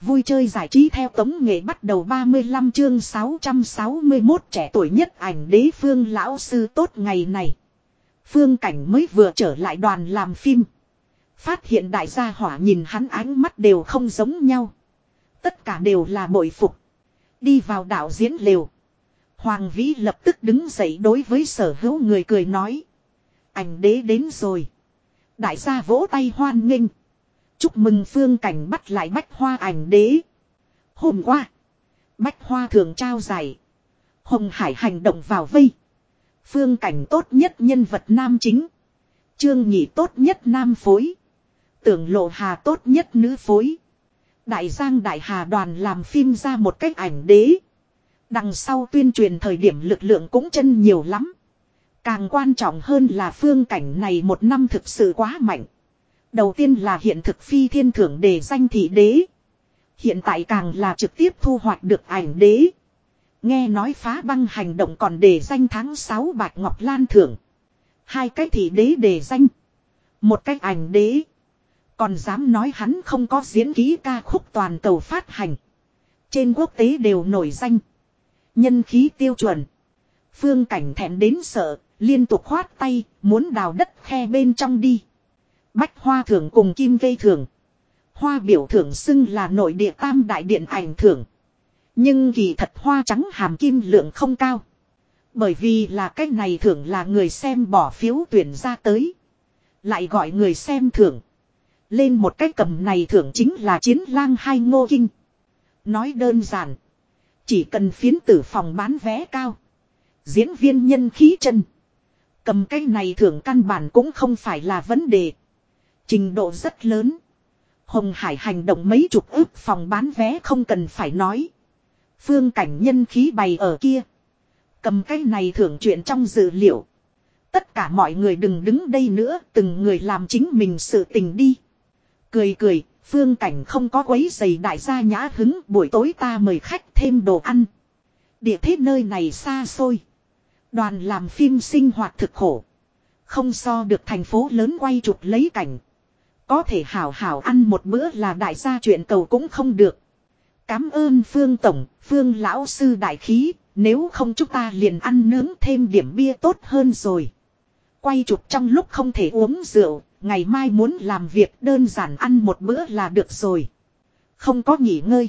Vui chơi giải trí theo tống nghệ bắt đầu 35 chương 661 trẻ tuổi nhất ảnh đế phương lão sư tốt ngày này. Phương cảnh mới vừa trở lại đoàn làm phim. Phát hiện đại gia hỏa nhìn hắn ánh mắt đều không giống nhau. Tất cả đều là bội phục. Đi vào đạo diễn liều. Hoàng Vĩ lập tức đứng dậy đối với sở hữu người cười nói. Ảnh đế đến rồi. Đại gia vỗ tay hoan nghênh. Chúc mừng phương cảnh bắt lại bách hoa ảnh đế. Hôm qua. Bách hoa thường trao giải. Hồng Hải hành động vào vây. Phương cảnh tốt nhất nhân vật nam chính. Trương nhị tốt nhất nam phối. Tưởng lộ hà tốt nhất nữ phối. Đại Giang Đại Hà đoàn làm phim ra một cách ảnh đế. Đằng sau tuyên truyền thời điểm lực lượng cũng chân nhiều lắm. Càng quan trọng hơn là phương cảnh này một năm thực sự quá mạnh. Đầu tiên là hiện thực phi thiên thưởng để danh thị đế. Hiện tại càng là trực tiếp thu hoạch được ảnh đế. Nghe nói phá băng hành động còn để danh tháng 6 Bạch Ngọc Lan thưởng. Hai cái thị đế để danh. Một cái ảnh đế. Còn dám nói hắn không có diễn ký ca khúc toàn cầu phát hành. Trên quốc tế đều nổi danh. Nhân khí tiêu chuẩn. Phương cảnh thẹn đến sợ, liên tục khoát tay, muốn đào đất khe bên trong đi. Bách hoa thưởng cùng kim Vây thưởng. Hoa biểu thưởng xưng là nội địa tam đại điện ảnh thưởng. Nhưng kỳ thật hoa trắng hàm kim lượng không cao. Bởi vì là cách này thưởng là người xem bỏ phiếu tuyển ra tới. Lại gọi người xem thưởng. Lên một cái cầm này thưởng chính là chiến lang hay ngô kinh. Nói đơn giản. Chỉ cần phiến tử phòng bán vé cao. Diễn viên nhân khí chân. Cầm cái này thưởng căn bản cũng không phải là vấn đề. Trình độ rất lớn. Hồng Hải hành động mấy chục ước phòng bán vé không cần phải nói. Phương cảnh nhân khí bày ở kia. Cầm cái này thưởng chuyện trong dự liệu. Tất cả mọi người đừng đứng đây nữa, từng người làm chính mình sự tình đi. Cười cười, phương cảnh không có quấy giày đại gia nhã hứng, buổi tối ta mời khách thêm đồ ăn. Địa thế nơi này xa xôi. Đoàn làm phim sinh hoạt thực khổ. Không so được thành phố lớn quay chụp lấy cảnh. Có thể hảo hảo ăn một bữa là đại gia chuyện cầu cũng không được. Cám ơn Phương Tổng, Phương Lão Sư Đại Khí, nếu không chúng ta liền ăn nướng thêm điểm bia tốt hơn rồi. Quay chụp trong lúc không thể uống rượu, ngày mai muốn làm việc đơn giản ăn một bữa là được rồi. Không có nghỉ ngơi.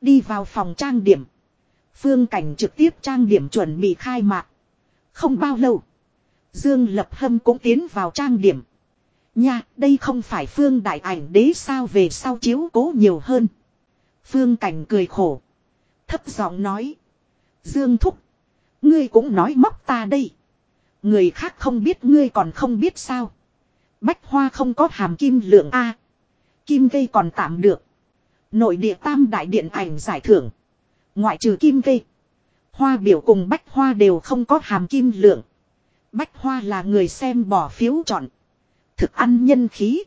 Đi vào phòng trang điểm. Phương Cảnh trực tiếp trang điểm chuẩn bị khai mạc. Không bao lâu. Dương Lập Hâm cũng tiến vào trang điểm. Nha, đây không phải Phương Đại ảnh đế sao về sau chiếu cố nhiều hơn. Phương Cảnh cười khổ. Thấp giọng nói. Dương Thúc. Ngươi cũng nói móc ta đây. Người khác không biết ngươi còn không biết sao. Bách hoa không có hàm kim lượng A. Kim cây còn tạm được. Nội địa tam đại điện ảnh giải thưởng. Ngoại trừ kim cây. Hoa biểu cùng bách hoa đều không có hàm kim lượng. Bách hoa là người xem bỏ phiếu chọn. Thực ăn nhân khí.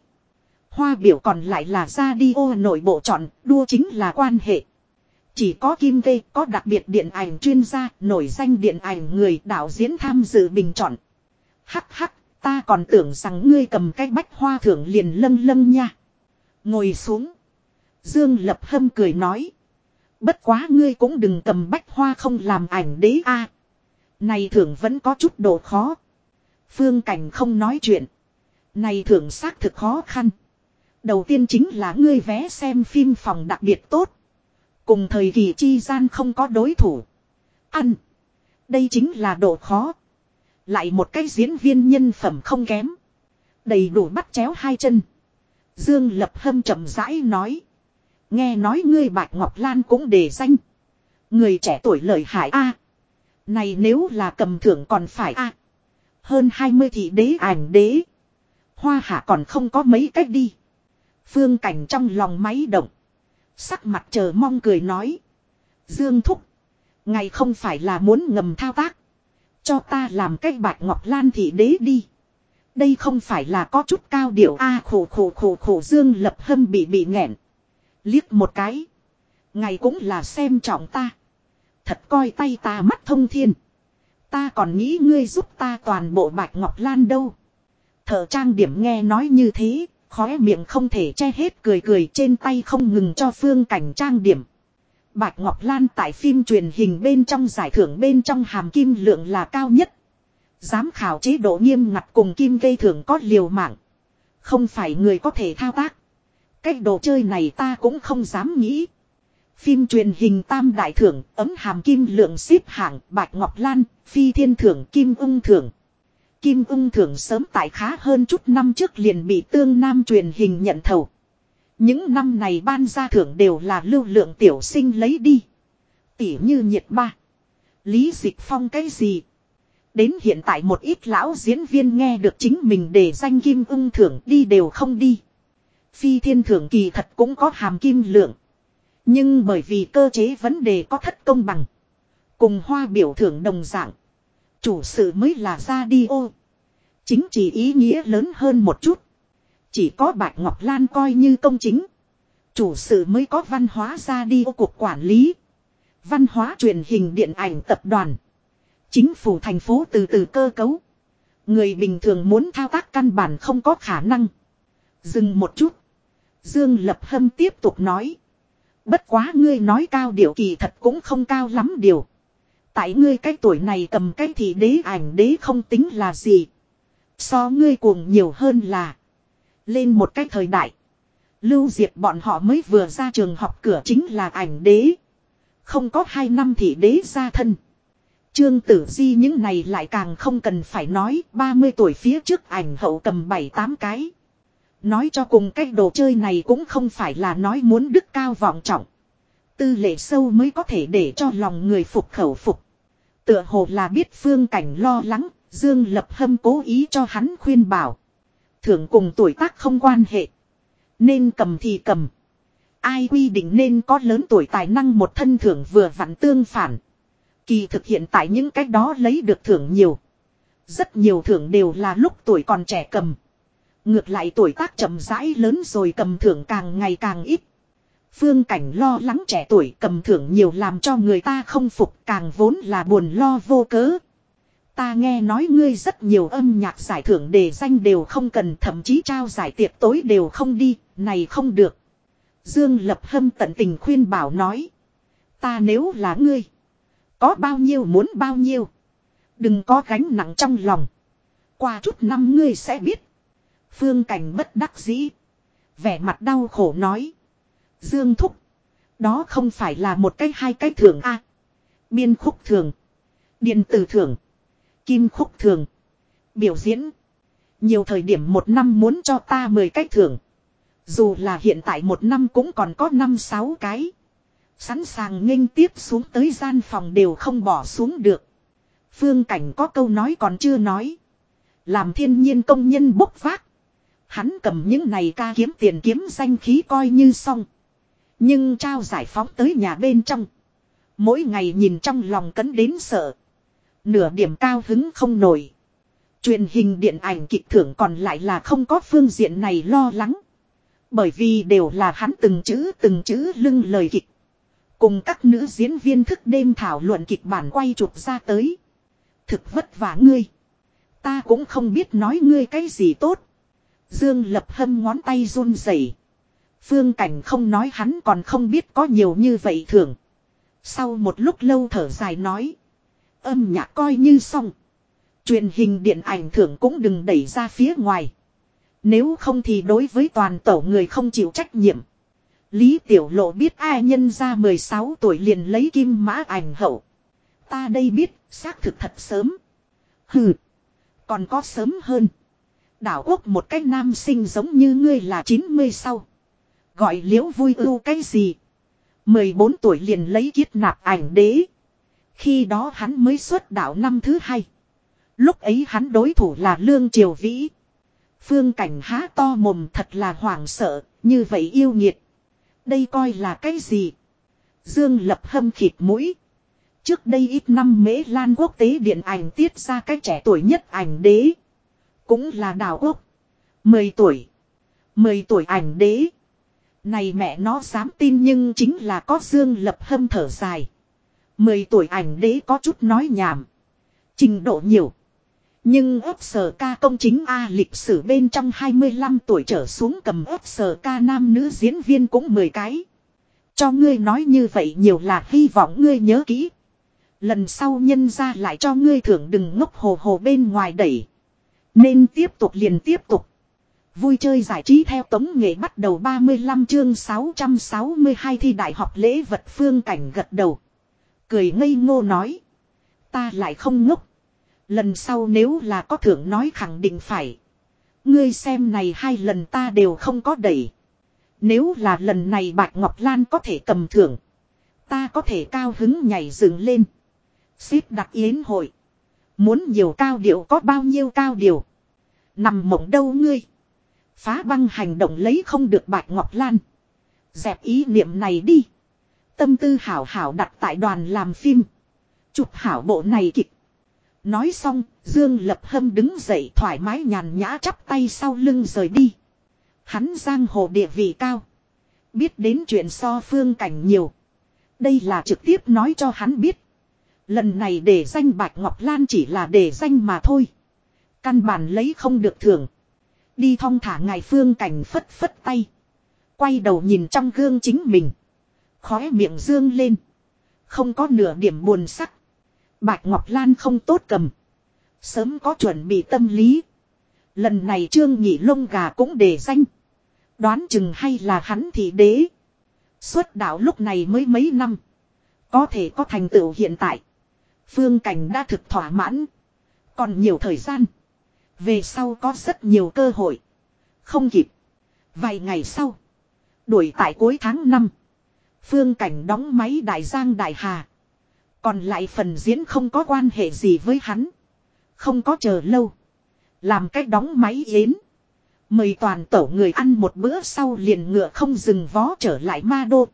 Hoa biểu còn lại là ra đi ô nội bộ chọn, đua chính là quan hệ. Chỉ có Kim Tê có đặc biệt điện ảnh chuyên gia, nổi danh điện ảnh người đạo diễn tham dự bình chọn. Hắc hắc, ta còn tưởng rằng ngươi cầm cái bách hoa thưởng liền lâng lâng nha. Ngồi xuống. Dương Lập Hâm cười nói. Bất quá ngươi cũng đừng cầm bách hoa không làm ảnh đế a. Này thưởng vẫn có chút độ khó. Phương Cảnh không nói chuyện. Này thưởng xác thực khó khăn. Đầu tiên chính là ngươi vé xem phim phòng đặc biệt tốt. Cùng thời kỳ chi gian không có đối thủ. Ăn. Đây chính là độ khó. Lại một cái diễn viên nhân phẩm không kém. Đầy đủ bắt chéo hai chân. Dương Lập Hâm chậm rãi nói. Nghe nói ngươi Bạch Ngọc Lan cũng đề danh. Người trẻ tuổi lợi hại a. Này nếu là cầm thưởng còn phải a. Hơn 20 thị đế ảnh đế. Hoa hạ còn không có mấy cách đi. Phương cảnh trong lòng máy động. Sắc mặt chờ mong cười nói. Dương Thúc. Ngày không phải là muốn ngầm thao tác. Cho ta làm cách bạch ngọc lan thị đế đi. Đây không phải là có chút cao điệu a à, khổ khổ khổ khổ Dương lập hâm bị bị nghẹn. Liếc một cái. Ngày cũng là xem trọng ta. Thật coi tay ta mắt thông thiên. Ta còn nghĩ ngươi giúp ta toàn bộ bạch ngọc lan đâu. Thợ trang điểm nghe nói như thế, Khóe miệng không thể che hết cười cười trên tay không ngừng cho phương cảnh trang điểm. Bạch Ngọc Lan tại phim truyền hình bên trong giải thưởng bên trong hàm kim lượng là cao nhất. Giám khảo chế độ nghiêm ngặt cùng kim gây thưởng có liều mạng. Không phải người có thể thao tác. Cách đồ chơi này ta cũng không dám nghĩ. Phim truyền hình tam đại thưởng, ấm hàm kim lượng xếp hạng, Bạch Ngọc Lan, Phi Thiên Thưởng, Kim Ung Thưởng. Kim Ung Thưởng sớm tại khá hơn chút năm trước liền bị tương nam truyền hình nhận thầu. Những năm này ban ra thưởng đều là lưu lượng tiểu sinh lấy đi. Tỉ như nhiệt ba. Lý dịch phong cái gì. Đến hiện tại một ít lão diễn viên nghe được chính mình để danh kim ung thưởng đi đều không đi. Phi thiên thưởng kỳ thật cũng có hàm kim lượng. Nhưng bởi vì cơ chế vấn đề có thất công bằng. Cùng hoa biểu thưởng đồng dạng. Chủ sự mới là ra đi ô. Chính trị ý nghĩa lớn hơn một chút. Chỉ có Bạch Ngọc Lan coi như công chính. Chủ sự mới có văn hóa ra đi ô cuộc quản lý. Văn hóa truyền hình điện ảnh tập đoàn. Chính phủ thành phố từ từ cơ cấu. Người bình thường muốn thao tác căn bản không có khả năng. Dừng một chút. Dương Lập Hâm tiếp tục nói. Bất quá ngươi nói cao điều kỳ thật cũng không cao lắm điều. Tại ngươi cái tuổi này cầm cái thì đế ảnh đế không tính là gì. So ngươi cuồng nhiều hơn là. Lên một cái thời đại. Lưu Diệp bọn họ mới vừa ra trường học cửa chính là ảnh đế. Không có hai năm thì đế ra thân. Trương Tử Di những này lại càng không cần phải nói 30 tuổi phía trước ảnh hậu cầm 7-8 cái. Nói cho cùng cái đồ chơi này cũng không phải là nói muốn đức cao vọng trọng. Tư lệ sâu mới có thể để cho lòng người phục khẩu phục. Tựa hồ là biết phương cảnh lo lắng, Dương Lập Hâm cố ý cho hắn khuyên bảo. Thưởng cùng tuổi tác không quan hệ. Nên cầm thì cầm. Ai quy định nên có lớn tuổi tài năng một thân thưởng vừa vặn tương phản. Kỳ thực hiện tại những cách đó lấy được thưởng nhiều. Rất nhiều thưởng đều là lúc tuổi còn trẻ cầm. Ngược lại tuổi tác chậm rãi lớn rồi cầm thưởng càng ngày càng ít. Phương cảnh lo lắng trẻ tuổi cầm thưởng nhiều làm cho người ta không phục càng vốn là buồn lo vô cớ. Ta nghe nói ngươi rất nhiều âm nhạc giải thưởng đề danh đều không cần thậm chí trao giải tiệc tối đều không đi, này không được. Dương Lập Hâm tận tình khuyên bảo nói. Ta nếu là ngươi. Có bao nhiêu muốn bao nhiêu. Đừng có gánh nặng trong lòng. Qua chút năm ngươi sẽ biết. Phương Cảnh bất đắc dĩ. Vẻ mặt đau khổ nói. Dương Thúc. Đó không phải là một cái hai cái thưởng a Biên khúc thường. Điện tử thưởng. Kim khúc thường. Biểu diễn. Nhiều thời điểm một năm muốn cho ta mười cái thưởng. Dù là hiện tại một năm cũng còn có năm sáu cái. Sẵn sàng nghênh tiếp xuống tới gian phòng đều không bỏ xuống được. Phương cảnh có câu nói còn chưa nói. Làm thiên nhiên công nhân bốc vác. Hắn cầm những này ca kiếm tiền kiếm danh khí coi như xong. Nhưng trao giải phóng tới nhà bên trong. Mỗi ngày nhìn trong lòng cấn đến sợ. Nửa điểm cao hứng không nổi. Truyền hình điện ảnh kịch thưởng còn lại là không có phương diện này lo lắng. Bởi vì đều là hắn từng chữ từng chữ lưng lời kịch. Cùng các nữ diễn viên thức đêm thảo luận kịch bản quay chụp ra tới. Thực vất vả ngươi. Ta cũng không biết nói ngươi cái gì tốt. Dương lập hâm ngón tay run rẩy. Phương cảnh không nói hắn còn không biết có nhiều như vậy thường. Sau một lúc lâu thở dài nói. Âm nhạc coi như xong. Truyền hình điện ảnh thưởng cũng đừng đẩy ra phía ngoài. Nếu không thì đối với toàn tổ người không chịu trách nhiệm. Lý Tiểu Lộ biết ai nhân ra 16 tuổi liền lấy kim mã ảnh hậu. Ta đây biết, xác thực thật sớm. Hừ, còn có sớm hơn. Đảo quốc một cách nam sinh giống như ngươi là 90 sau. Gọi liễu vui ưu cái gì. 14 tuổi liền lấy kiết nạp ảnh đế. Khi đó hắn mới xuất đạo năm thứ hai. Lúc ấy hắn đối thủ là Lương Triều Vĩ. Phương cảnh há to mồm thật là hoảng sợ, như vậy yêu nghiệt. Đây coi là cái gì? Dương lập hâm khịt mũi. Trước đây ít năm mễ lan quốc tế điện ảnh tiết ra cái trẻ tuổi nhất ảnh đế. Cũng là đào quốc. 10 tuổi. 10 tuổi ảnh đế. Này mẹ nó dám tin nhưng chính là có dương lập hâm thở dài. 10 tuổi ảnh đế có chút nói nhảm. Trình độ nhiều. Nhưng ấp sở ca công chính A lịch sử bên trong 25 tuổi trở xuống cầm ấp sở ca nam nữ diễn viên cũng 10 cái. Cho ngươi nói như vậy nhiều là hy vọng ngươi nhớ kỹ. Lần sau nhân ra lại cho ngươi thưởng đừng ngốc hồ hồ bên ngoài đẩy. Nên tiếp tục liền tiếp tục. Vui chơi giải trí theo tống nghệ bắt đầu 35 chương 662 thi đại học lễ vật phương cảnh gật đầu. Cười ngây ngô nói. Ta lại không ngốc. Lần sau nếu là có thưởng nói khẳng định phải. Ngươi xem này hai lần ta đều không có đẩy. Nếu là lần này Bạch Ngọc Lan có thể cầm thưởng. Ta có thể cao hứng nhảy dựng lên. Xếp đặt yến hội. Muốn nhiều cao điệu có bao nhiêu cao điều. Nằm mộng đâu ngươi. Phá băng hành động lấy không được Bạch Ngọc Lan. Dẹp ý niệm này đi. Tâm tư hảo hảo đặt tại đoàn làm phim. Chụp hảo bộ này kịch. Nói xong, Dương Lập Hâm đứng dậy thoải mái nhàn nhã chắp tay sau lưng rời đi. Hắn giang hồ địa vị cao. Biết đến chuyện so phương cảnh nhiều. Đây là trực tiếp nói cho hắn biết. Lần này để danh Bạch Ngọc Lan chỉ là để danh mà thôi. Căn bản lấy không được thưởng. Đi thong thả ngài phương cảnh phất phất tay. Quay đầu nhìn trong gương chính mình. Khóe miệng dương lên. Không có nửa điểm buồn sắc. Bạch Ngọc Lan không tốt cầm. Sớm có chuẩn bị tâm lý. Lần này Trương Nhị Lông Gà cũng để danh. Đoán chừng hay là hắn thị đế. Xuất đạo lúc này mới mấy năm. Có thể có thành tựu hiện tại. Phương Cảnh đã thực thỏa mãn. Còn nhiều thời gian. Về sau có rất nhiều cơ hội. Không kịp. Vài ngày sau. Đuổi tại cuối tháng 5. Phương Cảnh đóng máy Đại Giang Đại Hà. Còn lại phần diễn không có quan hệ gì với hắn. Không có chờ lâu. Làm cách đóng máy yến. Mời toàn tổ người ăn một bữa sau liền ngựa không dừng vó trở lại ma đô.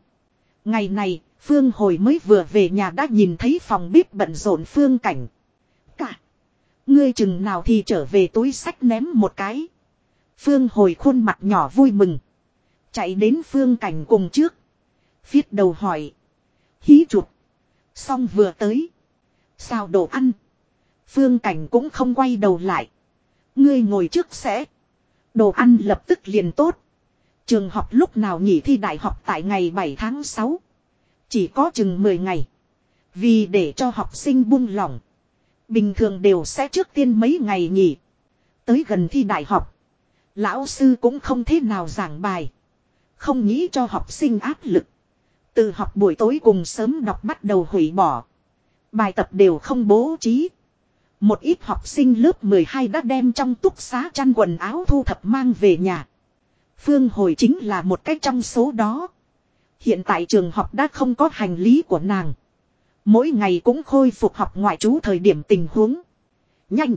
Ngày này, Phương hồi mới vừa về nhà đã nhìn thấy phòng bếp bận rộn Phương cảnh. Ngươi chừng nào thì trở về túi sách ném một cái. Phương hồi khuôn mặt nhỏ vui mừng. Chạy đến Phương cảnh cùng trước. Viết đầu hỏi. Hí chuột. Xong vừa tới. Sao đồ ăn. Phương cảnh cũng không quay đầu lại. Ngươi ngồi trước sẽ. Đồ ăn lập tức liền tốt. Trường học lúc nào nghỉ thi đại học tại ngày 7 tháng 6. Chỉ có chừng 10 ngày. Vì để cho học sinh buông lỏng. Bình thường đều sẽ trước tiên mấy ngày nghỉ. Tới gần thi đại học. Lão sư cũng không thế nào giảng bài. Không nghĩ cho học sinh áp lực. Từ học buổi tối cùng sớm đọc bắt đầu hủy bỏ. Bài tập đều không bố trí. Một ít học sinh lớp 12 đã đem trong túc xá chăn quần áo thu thập mang về nhà. Phương hồi chính là một cách trong số đó. Hiện tại trường học đã không có hành lý của nàng. Mỗi ngày cũng khôi phục học ngoại trú thời điểm tình huống. Nhanh.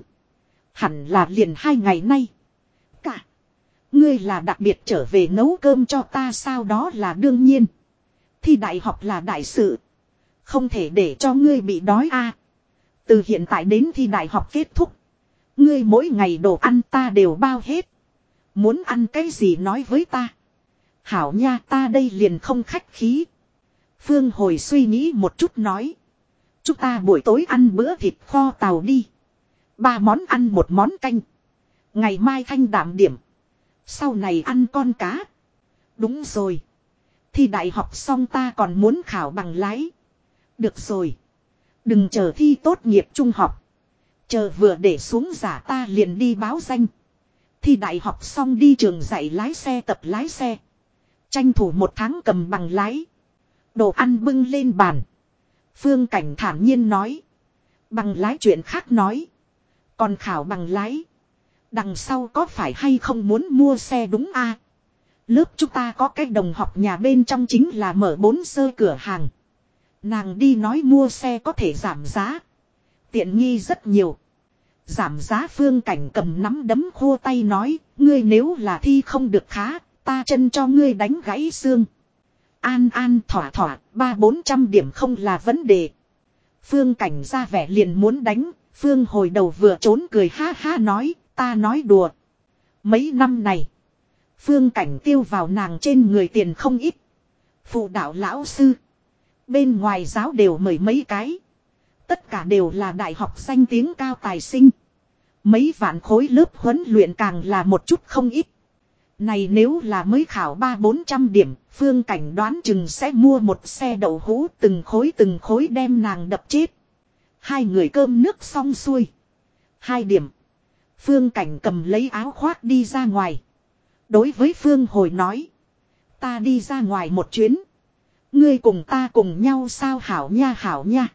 Hẳn là liền hai ngày nay. Cả. Ngươi là đặc biệt trở về nấu cơm cho ta sao đó là đương nhiên. Thi đại học là đại sự. Không thể để cho ngươi bị đói a. Từ hiện tại đến thi đại học kết thúc. Ngươi mỗi ngày đồ ăn ta đều bao hết. Muốn ăn cái gì nói với ta. Hảo nha, ta đây liền không khách khí. Phương hồi suy nghĩ một chút nói. Chúng ta buổi tối ăn bữa thịt kho tàu đi. Ba món ăn một món canh. Ngày mai thanh đảm điểm. Sau này ăn con cá. Đúng rồi. Thi đại học xong ta còn muốn khảo bằng lái. Được rồi. Đừng chờ thi tốt nghiệp trung học. Chờ vừa để xuống giả ta liền đi báo danh. Thi đại học xong đi trường dạy lái xe tập lái xe. Tranh thủ một tháng cầm bằng lái. Đồ ăn bưng lên bàn. Phương Cảnh thản nhiên nói. Bằng lái chuyện khác nói. Còn khảo bằng lái. Đằng sau có phải hay không muốn mua xe đúng a Lớp chúng ta có cái đồng học nhà bên trong chính là mở bốn sơ cửa hàng. Nàng đi nói mua xe có thể giảm giá. Tiện nghi rất nhiều. Giảm giá phương cảnh cầm nắm đấm khô tay nói, ngươi nếu là thi không được khá, ta chân cho ngươi đánh gãy xương. An an thỏa thỏa, ba bốn trăm điểm không là vấn đề. Phương cảnh ra vẻ liền muốn đánh, Phương hồi đầu vừa trốn cười ha ha nói, ta nói đùa. Mấy năm này, Phương cảnh tiêu vào nàng trên người tiền không ít. Phụ đạo lão sư. Bên ngoài giáo đều mời mấy cái. Tất cả đều là đại học danh tiếng cao tài sinh. Mấy vạn khối lớp huấn luyện càng là một chút không ít. Này nếu là mới khảo ba bốn trăm điểm, phương cảnh đoán chừng sẽ mua một xe đậu hũ từng khối từng khối đem nàng đập chết. Hai người cơm nước xong xuôi. Hai điểm. Phương cảnh cầm lấy áo khoác đi ra ngoài. Đối với Phương hồi nói. Ta đi ra ngoài một chuyến. Ngươi cùng ta cùng nhau sao hảo nha hảo nha.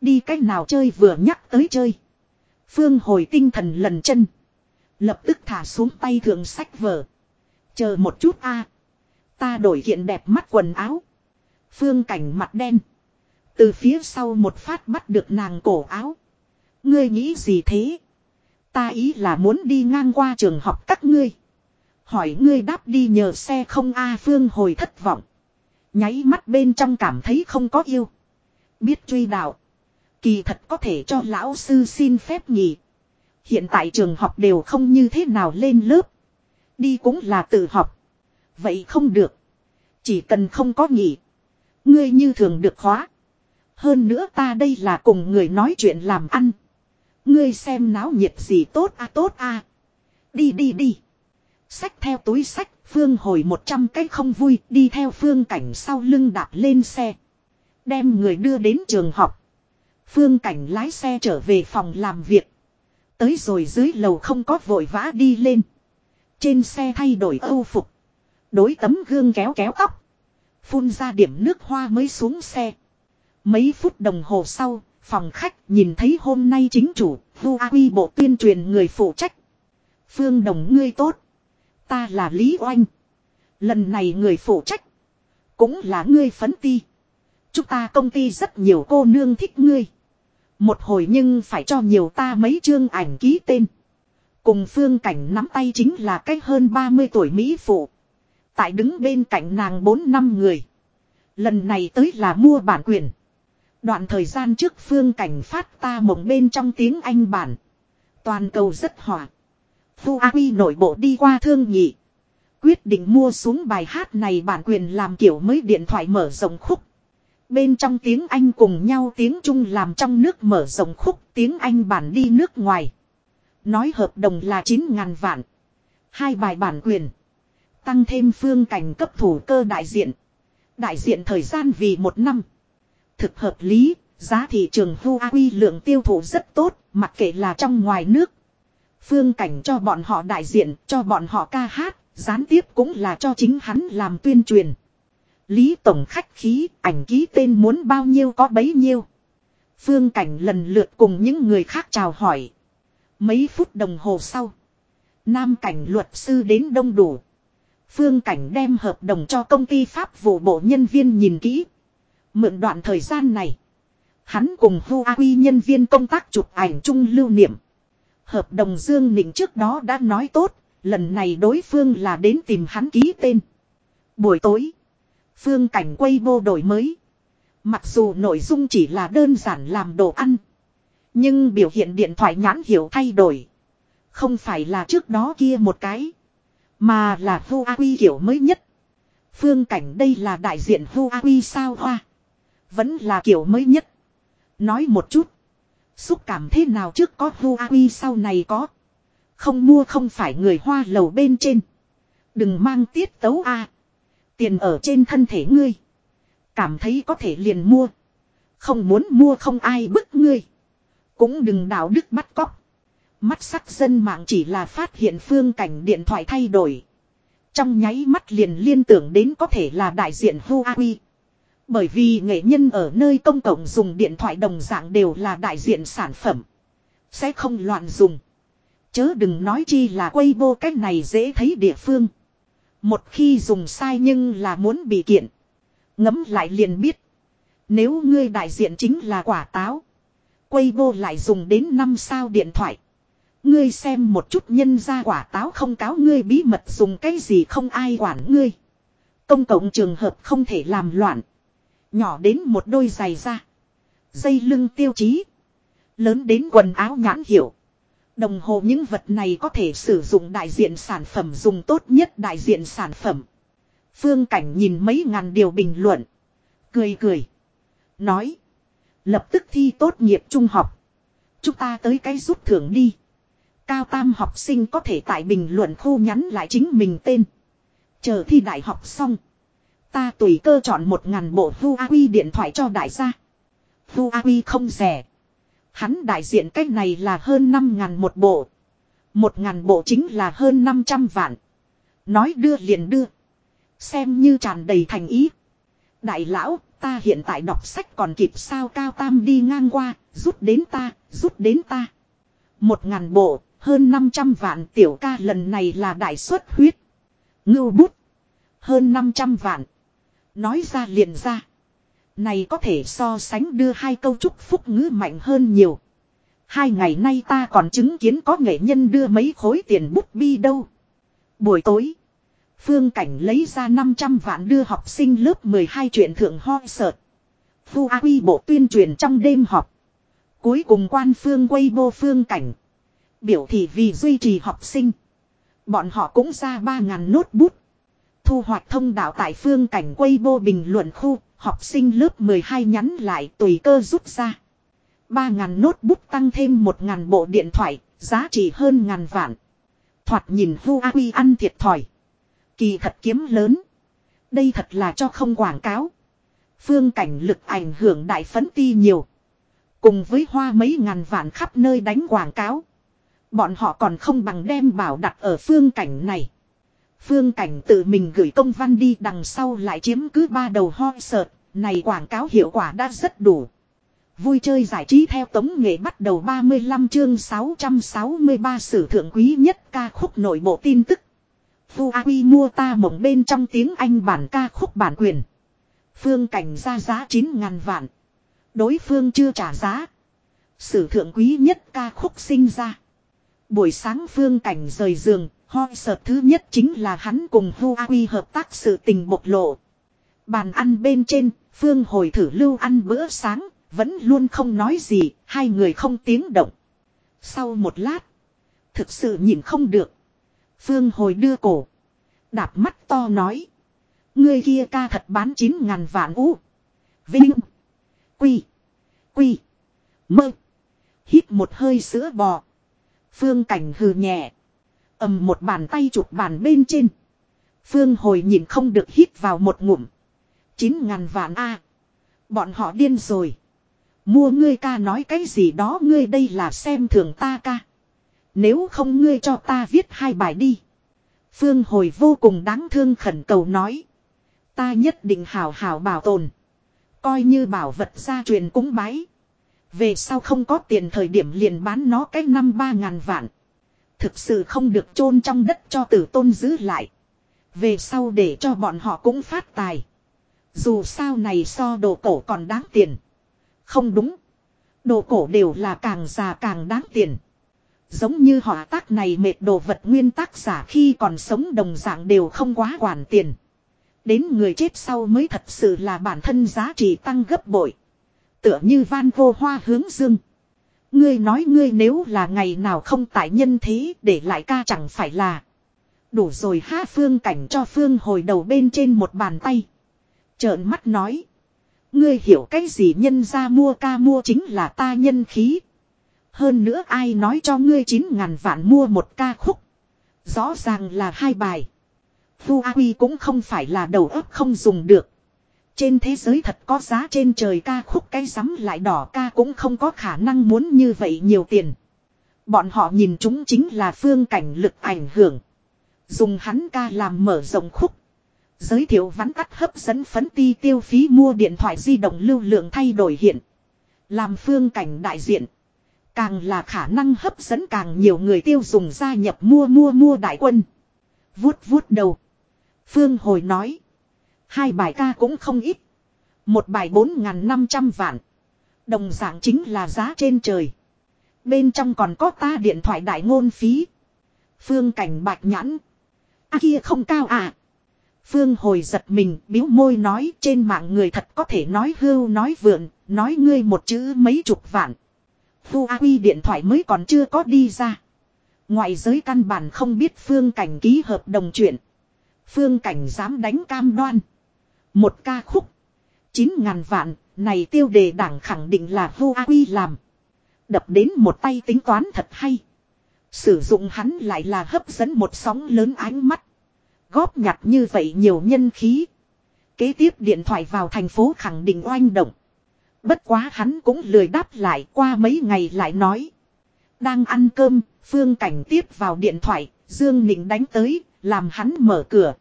Đi cách nào chơi vừa nhắc tới chơi. Phương hồi tinh thần lần chân. Lập tức thả xuống tay thượng sách vở. Chờ một chút a Ta đổi kiện đẹp mắt quần áo. Phương cảnh mặt đen. Từ phía sau một phát bắt được nàng cổ áo. Ngươi nghĩ gì thế? Ta ý là muốn đi ngang qua trường học các ngươi. Hỏi ngươi đáp đi nhờ xe không A Phương hồi thất vọng. Nháy mắt bên trong cảm thấy không có yêu. Biết truy đạo. Kỳ thật có thể cho lão sư xin phép nghỉ. Hiện tại trường học đều không như thế nào lên lớp. Đi cũng là tự học. Vậy không được. Chỉ cần không có nghỉ. Ngươi như thường được khóa. Hơn nữa ta đây là cùng người nói chuyện làm ăn. Ngươi xem náo nhiệt gì tốt a tốt a. Đi đi đi. Sách theo túi sách, Phương hồi một trăm cái không vui, đi theo Phương cảnh sau lưng đạp lên xe. Đem người đưa đến trường học. Phương cảnh lái xe trở về phòng làm việc. Tới rồi dưới lầu không có vội vã đi lên. Trên xe thay đổi âu phục. Đối tấm gương kéo kéo tóc. Phun ra điểm nước hoa mới xuống xe. Mấy phút đồng hồ sau, phòng khách nhìn thấy hôm nay chính chủ, Vu A Quy bộ tuyên truyền người phụ trách. Phương đồng ngươi tốt. Ta là Lý Oanh. Lần này người phụ trách. Cũng là ngươi phấn ti. Chúng ta công ty rất nhiều cô nương thích ngươi. Một hồi nhưng phải cho nhiều ta mấy chương ảnh ký tên. Cùng phương cảnh nắm tay chính là cách hơn 30 tuổi Mỹ phụ. Tại đứng bên cạnh nàng 4 năm người. Lần này tới là mua bản quyền. Đoạn thời gian trước phương cảnh phát ta mộng bên trong tiếng Anh bản. Toàn cầu rất hòa. Phu A Huy nội bộ đi qua thương nhị. Quyết định mua xuống bài hát này bản quyền làm kiểu mới điện thoại mở rộng khúc. Bên trong tiếng Anh cùng nhau tiếng Trung làm trong nước mở rộng khúc, tiếng Anh bản đi nước ngoài. Nói hợp đồng là 9.000 vạn. Hai bài bản quyền. Tăng thêm phương cảnh cấp thủ cơ đại diện. Đại diện thời gian vì một năm. Thực hợp lý, giá thị trường Huawei lượng tiêu thụ rất tốt, mặc kệ là trong ngoài nước. Phương cảnh cho bọn họ đại diện, cho bọn họ ca hát, gián tiếp cũng là cho chính hắn làm tuyên truyền. Lý Tổng khách khí, ảnh ký tên muốn bao nhiêu có bấy nhiêu. Phương cảnh lần lượt cùng những người khác chào hỏi. Mấy phút đồng hồ sau. Nam cảnh luật sư đến đông đủ. Phương cảnh đem hợp đồng cho công ty pháp vụ bộ nhân viên nhìn kỹ. Mượn đoạn thời gian này. Hắn cùng Huawei nhân viên công tác chụp ảnh chung lưu niệm. Hợp đồng Dương Nịnh trước đó đã nói tốt. Lần này đối phương là đến tìm hắn ký tên. Buổi tối. Phương cảnh quay vô đổi mới. Mặc dù nội dung chỉ là đơn giản làm đồ ăn. Nhưng biểu hiện điện thoại nhãn hiệu thay đổi. Không phải là trước đó kia một cái. Mà là Huawei kiểu mới nhất. Phương cảnh đây là đại diện Huawei sao hoa. Vẫn là kiểu mới nhất. Nói một chút. Xúc cảm thế nào trước có Huawei sau này có. Không mua không phải người hoa lầu bên trên. Đừng mang tiết tấu a Tiền ở trên thân thể ngươi. Cảm thấy có thể liền mua. Không muốn mua không ai bức ngươi. Cũng đừng đạo đức bắt cóc. Mắt sắc dân mạng chỉ là phát hiện phương cảnh điện thoại thay đổi. Trong nháy mắt liền liên tưởng đến có thể là đại diện Huawei. Bởi vì nghệ nhân ở nơi công cộng dùng điện thoại đồng dạng đều là đại diện sản phẩm. Sẽ không loạn dùng. Chớ đừng nói chi là quay vô cách này dễ thấy địa phương. Một khi dùng sai nhưng là muốn bị kiện. Ngấm lại liền biết. Nếu ngươi đại diện chính là quả táo. Quay vô lại dùng đến năm sao điện thoại. Ngươi xem một chút nhân ra quả táo không cáo ngươi bí mật dùng cái gì không ai quản ngươi. Công cộng trường hợp không thể làm loạn. Nhỏ đến một đôi giày da. Dây lưng tiêu chí. Lớn đến quần áo nhãn hiệu. Đồng hồ những vật này có thể sử dụng đại diện sản phẩm dùng tốt nhất đại diện sản phẩm. Phương Cảnh nhìn mấy ngàn điều bình luận. Cười cười. Nói. Lập tức thi tốt nghiệp trung học. Chúng ta tới cái rút thưởng đi. Cao tam học sinh có thể tại bình luận khu nhắn lại chính mình tên. Chờ thi đại học xong. Ta tùy cơ chọn một ngàn bộ Huawei điện thoại cho đại gia. Huawei không rẻ. Hắn đại diện cách này là hơn 5 ngàn một bộ. Một ngàn bộ chính là hơn 500 vạn. Nói đưa liền đưa. Xem như tràn đầy thành ý. Đại lão, ta hiện tại đọc sách còn kịp sao cao tam đi ngang qua, rút đến ta, rút đến ta. Một ngàn bộ, hơn 500 vạn tiểu ca lần này là đại suất huyết. Ngưu bút. Hơn 500 vạn. Nói ra liền ra. Này có thể so sánh đưa hai câu chúc phúc ngữ mạnh hơn nhiều. Hai ngày nay ta còn chứng kiến có nghệ nhân đưa mấy khối tiền bút bi đâu. Buổi tối. Phương Cảnh lấy ra 500 vạn đưa học sinh lớp 12 chuyện thượng ho sợt. Phu A Quy bộ tuyên truyền trong đêm họp. Cuối cùng quan phương quay vô Phương Cảnh. Biểu thị vì duy trì học sinh. Bọn họ cũng ra 3.000 nốt bút. Thu hoạch thông đạo tại Phương Cảnh quay vô bình luận khu. Học sinh lớp 12 nhắn lại tùy cơ rút ra. 3.000 nốt bút tăng thêm 1.000 bộ điện thoại, giá trị hơn ngàn vạn. Thoạt nhìn Phu A Quy ăn thiệt thòi. Kỳ thật kiếm lớn. Đây thật là cho không quảng cáo. Phương cảnh lực ảnh hưởng đại phấn ti nhiều. Cùng với hoa mấy ngàn vạn khắp nơi đánh quảng cáo. Bọn họ còn không bằng đem bảo đặt ở phương cảnh này. Phương cảnh tự mình gửi công văn đi đằng sau lại chiếm cứ ba đầu ho sợt. Này quảng cáo hiệu quả đã rất đủ. Vui chơi giải trí theo tống nghệ bắt đầu 35 chương 663 sử thượng quý nhất ca khúc nội bộ tin tức. Vu A Quy mua ta mộng bên trong tiếng Anh bản ca khúc bản quyền. Phương cảnh ra giá 9 ngàn vạn. Đối phương chưa trả giá. Sử thượng quý nhất ca khúc sinh ra. Buổi sáng phương cảnh rời giường, ho sợt thứ nhất chính là hắn cùng Vu A Quy hợp tác sự tình bộc lộ. Bàn ăn bên trên, phương hồi thử lưu ăn bữa sáng, vẫn luôn không nói gì, hai người không tiếng động. Sau một lát, thực sự nhìn không được. Phương hồi đưa cổ. Đạp mắt to nói. Người kia ca thật bán chín ngàn vạn ú. Vinh. Quy. Quy. Mơ. Hít một hơi sữa bò. Phương cảnh hừ nhẹ. ầm một bàn tay chụp bàn bên trên. Phương hồi nhìn không được hít vào một ngụm. Chín ngàn vạn a Bọn họ điên rồi. Mua ngươi ca nói cái gì đó, ngươi đây là xem thường ta ca. Nếu không ngươi cho ta viết hai bài đi. Phương hồi vô cùng đáng thương khẩn cầu nói. Ta nhất định hào hào bảo tồn. Coi như bảo vật gia truyền cúng bái. Về sau không có tiền thời điểm liền bán nó cái năm ba ngàn vạn. Thực sự không được chôn trong đất cho tử tôn giữ lại. Về sau để cho bọn họ cũng phát tài. Dù sao này so đồ cổ còn đáng tiền. Không đúng. Đồ cổ đều là càng già càng đáng tiền. Giống như họ tác này mệt đồ vật nguyên tác giả khi còn sống đồng dạng đều không quá quản tiền. Đến người chết sau mới thật sự là bản thân giá trị tăng gấp bội. Tựa như van vô hoa hướng dương. Ngươi nói ngươi nếu là ngày nào không tại nhân thế để lại ca chẳng phải là. Đủ rồi ha phương cảnh cho phương hồi đầu bên trên một bàn tay. Trợn mắt nói. Ngươi hiểu cái gì nhân ra mua ca mua chính là ta nhân khí. Hơn nữa ai nói cho ngươi chín ngàn vạn mua một ca khúc. Rõ ràng là hai bài. Phu A Quy cũng không phải là đầu óc không dùng được. Trên thế giới thật có giá trên trời ca khúc cái sắm lại đỏ ca cũng không có khả năng muốn như vậy nhiều tiền. Bọn họ nhìn chúng chính là phương cảnh lực ảnh hưởng. Dùng hắn ca làm mở rộng khúc. Giới thiệu vắn tắt hấp dẫn phấn ti tiêu phí mua điện thoại di động lưu lượng thay đổi hiện. Làm phương cảnh đại diện. Càng là khả năng hấp dẫn càng nhiều người tiêu dùng gia nhập mua mua mua đại quân. Vuốt vuốt đầu. Phương hồi nói. Hai bài ca cũng không ít. Một bài bốn năm trăm vạn. Đồng dạng chính là giá trên trời. Bên trong còn có ta điện thoại đại ngôn phí. Phương cảnh bạch nhãn. À kia không cao à. Phương hồi giật mình biếu môi nói trên mạng người thật có thể nói hưu nói vượn, nói ngươi một chữ mấy chục vạn. Phu A Quy điện thoại mới còn chưa có đi ra. Ngoại giới căn bản không biết phương cảnh ký hợp đồng chuyện. Phương cảnh dám đánh cam đoan. Một ca khúc. Chín ngàn vạn, này tiêu đề đảng khẳng định là Vu A Quy làm. Đập đến một tay tính toán thật hay. Sử dụng hắn lại là hấp dẫn một sóng lớn ánh mắt. Góp nhặt như vậy nhiều nhân khí. Kế tiếp điện thoại vào thành phố khẳng định oanh động. Bất quá hắn cũng lười đáp lại qua mấy ngày lại nói. Đang ăn cơm, Phương Cảnh tiếp vào điện thoại, Dương Nịnh đánh tới, làm hắn mở cửa.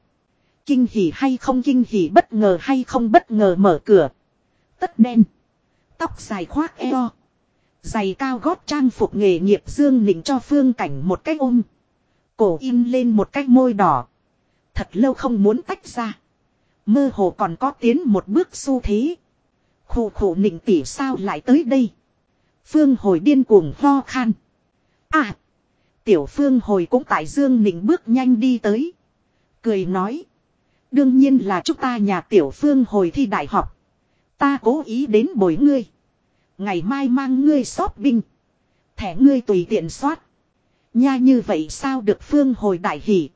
Kinh hỉ hay không kinh hỉ bất ngờ hay không bất ngờ mở cửa. Tất đen. Tóc dài khoác eo. Giày cao gót trang phục nghề nghiệp Dương Nịnh cho Phương Cảnh một cái ôm. Cổ in lên một cái môi đỏ. Thật lâu không muốn tách ra. Mơ hồ còn có tiến một bước xu thế. Khổ khổ nịnh tỉ sao lại tới đây. Phương hồi điên cuồng ho khan. À. Tiểu phương hồi cũng tại Dương Nịnh bước nhanh đi tới. Cười nói. Đương nhiên là chúng ta nhà tiểu phương hồi thi đại học. Ta cố ý đến bồi ngươi. Ngày mai mang ngươi shopping. Thẻ ngươi tùy tiện soát. Nha như vậy sao được phương hồi đại hỷ.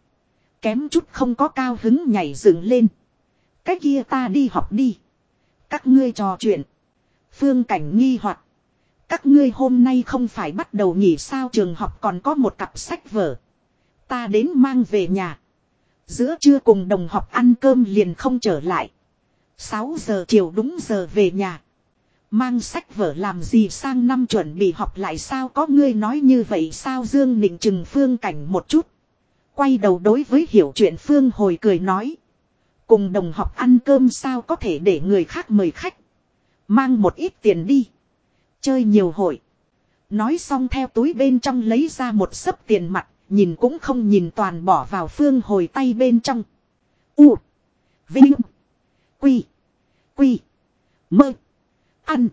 Kém chút không có cao hứng nhảy dựng lên. Cái kia ta đi học đi. Các ngươi trò chuyện. Phương cảnh nghi hoặc Các ngươi hôm nay không phải bắt đầu nghỉ sao trường học còn có một cặp sách vở. Ta đến mang về nhà. Giữa trưa cùng đồng học ăn cơm liền không trở lại. 6 giờ chiều đúng giờ về nhà. Mang sách vở làm gì sang năm chuẩn bị học lại sao có ngươi nói như vậy sao Dương Nịnh chừng phương cảnh một chút. Quay đầu đối với hiểu chuyện phương hồi cười nói. Cùng đồng học ăn cơm sao có thể để người khác mời khách. Mang một ít tiền đi. Chơi nhiều hội. Nói xong theo túi bên trong lấy ra một sấp tiền mặt. Nhìn cũng không nhìn toàn bỏ vào phương hồi tay bên trong. U. Vinh. Quy. Quy. Mơ. Ăn.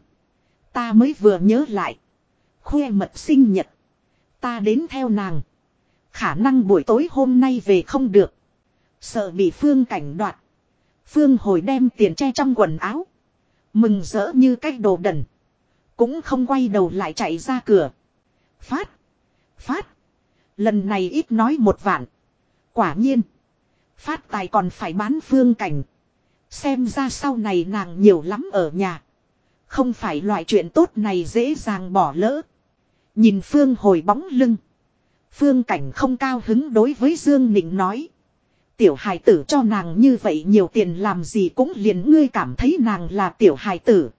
Ta mới vừa nhớ lại. Khoe mật sinh nhật. Ta đến theo nàng. Khả năng buổi tối hôm nay về không được. Sợ bị phương cảnh đoạt. Phương hồi đem tiền che trong quần áo. Mừng rỡ như cách đồ đần. Cũng không quay đầu lại chạy ra cửa. Phát. Phát. Lần này ít nói một vạn. Quả nhiên. Phát tài còn phải bán phương cảnh. Xem ra sau này nàng nhiều lắm ở nhà. Không phải loại chuyện tốt này dễ dàng bỏ lỡ. Nhìn Phương hồi bóng lưng. Phương cảnh không cao hứng đối với Dương Nịnh nói. Tiểu hài tử cho nàng như vậy nhiều tiền làm gì cũng liền ngươi cảm thấy nàng là tiểu hài tử.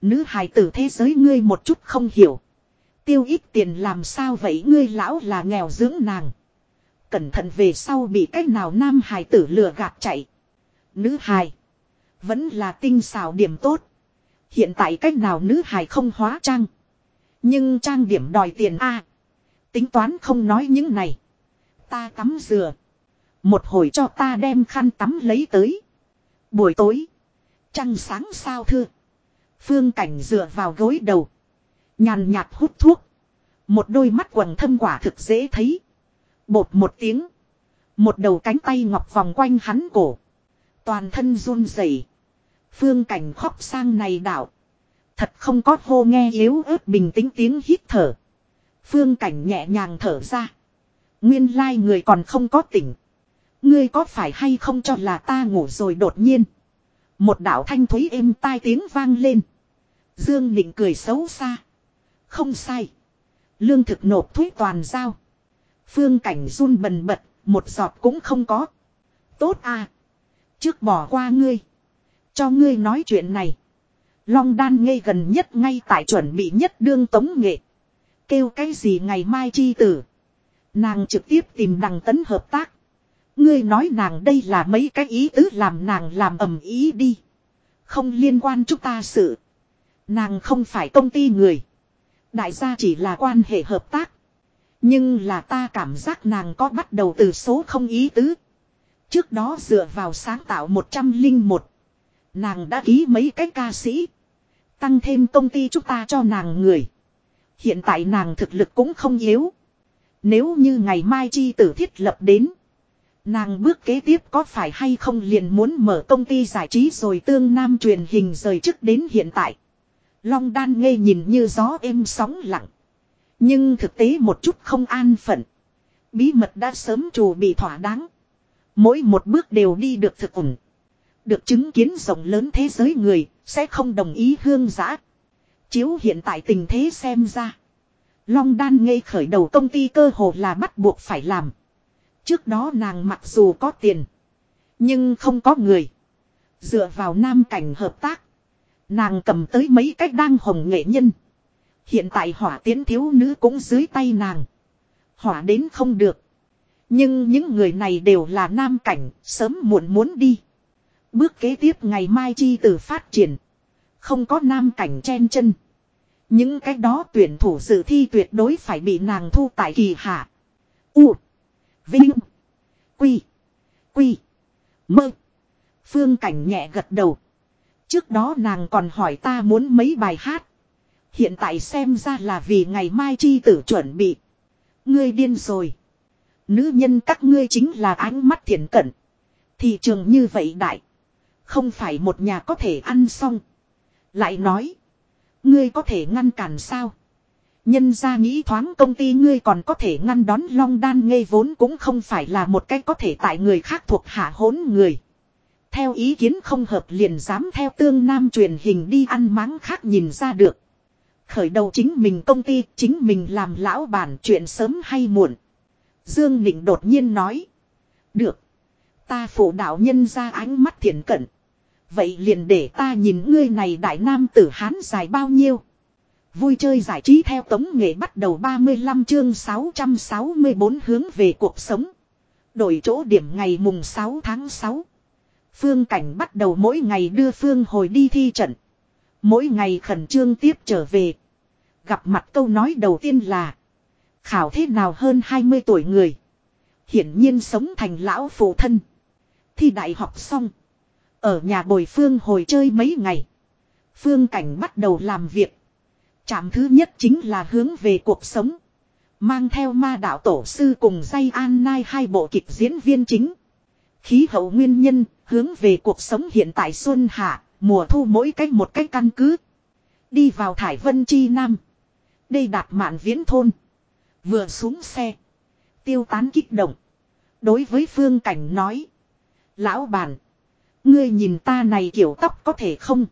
Nữ hài tử thế giới ngươi một chút không hiểu. Tiêu ít tiền làm sao vậy ngươi lão là nghèo dưỡng nàng. Cẩn thận về sau bị cách nào nam hài tử lừa gạt chạy. Nữ hài. Vẫn là tinh xảo điểm tốt. Hiện tại cách nào nữ hài không hóa trang. Nhưng trang điểm đòi tiền a Tính toán không nói những này. Ta tắm dừa. Một hồi cho ta đem khăn tắm lấy tới. Buổi tối. Trăng sáng sao thưa. Phương cảnh dựa vào gối đầu. Nhàn nhạt hút thuốc. Một đôi mắt quần thâm quả thực dễ thấy. Bột một tiếng. Một đầu cánh tay ngọc vòng quanh hắn cổ. Toàn thân run rẩy. Phương cảnh khóc sang này đảo. Thật không có hô nghe yếu ớt bình tĩnh tiếng hít thở. Phương cảnh nhẹ nhàng thở ra. Nguyên lai người còn không có tỉnh. Ngươi có phải hay không cho là ta ngủ rồi đột nhiên. Một đạo thanh thúy êm tai tiếng vang lên. Dương Nịnh cười xấu xa. Không sai. Lương thực nộp thuế toàn giao. Phương cảnh run bần bật, một giọt cũng không có. Tốt à. Trước bỏ qua ngươi. Cho ngươi nói chuyện này. Long đan ngây gần nhất ngay tại chuẩn bị nhất đương tống nghệ. Kêu cái gì ngày mai chi tử. Nàng trực tiếp tìm đằng tấn hợp tác. Ngươi nói nàng đây là mấy cái ý tứ làm nàng làm ầm ý đi. Không liên quan chúng ta sự. Nàng không phải công ty người. Đại gia chỉ là quan hệ hợp tác. Nhưng là ta cảm giác nàng có bắt đầu từ số không ý tứ. Trước đó dựa vào sáng tạo 101. Nàng đã ký mấy cái ca sĩ. Tăng thêm công ty chúng ta cho nàng người. Hiện tại nàng thực lực cũng không yếu. Nếu như ngày mai chi tử thiết lập đến. Nàng bước kế tiếp có phải hay không liền muốn mở công ty giải trí rồi tương nam truyền hình rời chức đến hiện tại. Long đan ngây nhìn như gió êm sóng lặng. Nhưng thực tế một chút không an phận. Bí mật đã sớm chủ bị thỏa đáng. Mỗi một bước đều đi được thực ủng. Được chứng kiến rộng lớn thế giới người, sẽ không đồng ý hương giã. Chiếu hiện tại tình thế xem ra. Long đan ngây khởi đầu công ty cơ hồ là bắt buộc phải làm. Trước đó nàng mặc dù có tiền. Nhưng không có người. Dựa vào nam cảnh hợp tác. Nàng cầm tới mấy cách đang hồng nghệ nhân. Hiện tại hỏa tiến thiếu nữ cũng dưới tay nàng. Hỏa đến không được. Nhưng những người này đều là nam cảnh, sớm muộn muốn đi. Bước kế tiếp ngày mai chi từ phát triển. Không có nam cảnh chen chân. Những cái đó tuyển thủ dự thi tuyệt đối phải bị nàng thu tại kỳ hạ. U. Vinh. Quy. Quy. Mơ. Phương cảnh nhẹ gật đầu. Trước đó nàng còn hỏi ta muốn mấy bài hát. Hiện tại xem ra là vì ngày mai chi tử chuẩn bị. Ngươi điên rồi. Nữ nhân các ngươi chính là ánh mắt thiện cận. Thị trường như vậy đại. Không phải một nhà có thể ăn xong. Lại nói. Ngươi có thể ngăn cản sao? Nhân ra nghĩ thoáng công ty ngươi còn có thể ngăn đón long đan ngây vốn cũng không phải là một cách có thể tại người khác thuộc hạ hỗn người. Theo ý kiến không hợp liền dám theo tương nam truyền hình đi ăn máng khác nhìn ra được. Khởi đầu chính mình công ty, chính mình làm lão bản chuyện sớm hay muộn. Dương Nịnh đột nhiên nói. Được. Ta phụ đạo nhân ra ánh mắt thiện cận. Vậy liền để ta nhìn ngươi này đại nam tử hán dài bao nhiêu. Vui chơi giải trí theo tống nghệ bắt đầu 35 chương 664 hướng về cuộc sống. Đổi chỗ điểm ngày mùng 6 tháng 6. Phương Cảnh bắt đầu mỗi ngày đưa Phương hồi đi thi trận. Mỗi ngày khẩn trương tiếp trở về. Gặp mặt câu nói đầu tiên là. Khảo thế nào hơn 20 tuổi người. Hiển nhiên sống thành lão phụ thân. Thi đại học xong. Ở nhà bồi Phương hồi chơi mấy ngày. Phương Cảnh bắt đầu làm việc. Trạm thứ nhất chính là hướng về cuộc sống. Mang theo ma đạo tổ sư cùng dây an nai hai bộ kịch diễn viên chính. Khí hậu nguyên nhân, hướng về cuộc sống hiện tại xuân hạ, mùa thu mỗi cách một cách căn cứ. Đi vào Thải Vân Chi Nam. Đây đạt mạn viễn thôn. Vừa xuống xe. Tiêu tán kích động. Đối với phương cảnh nói. Lão bản. Ngươi nhìn ta này kiểu tóc có thể không?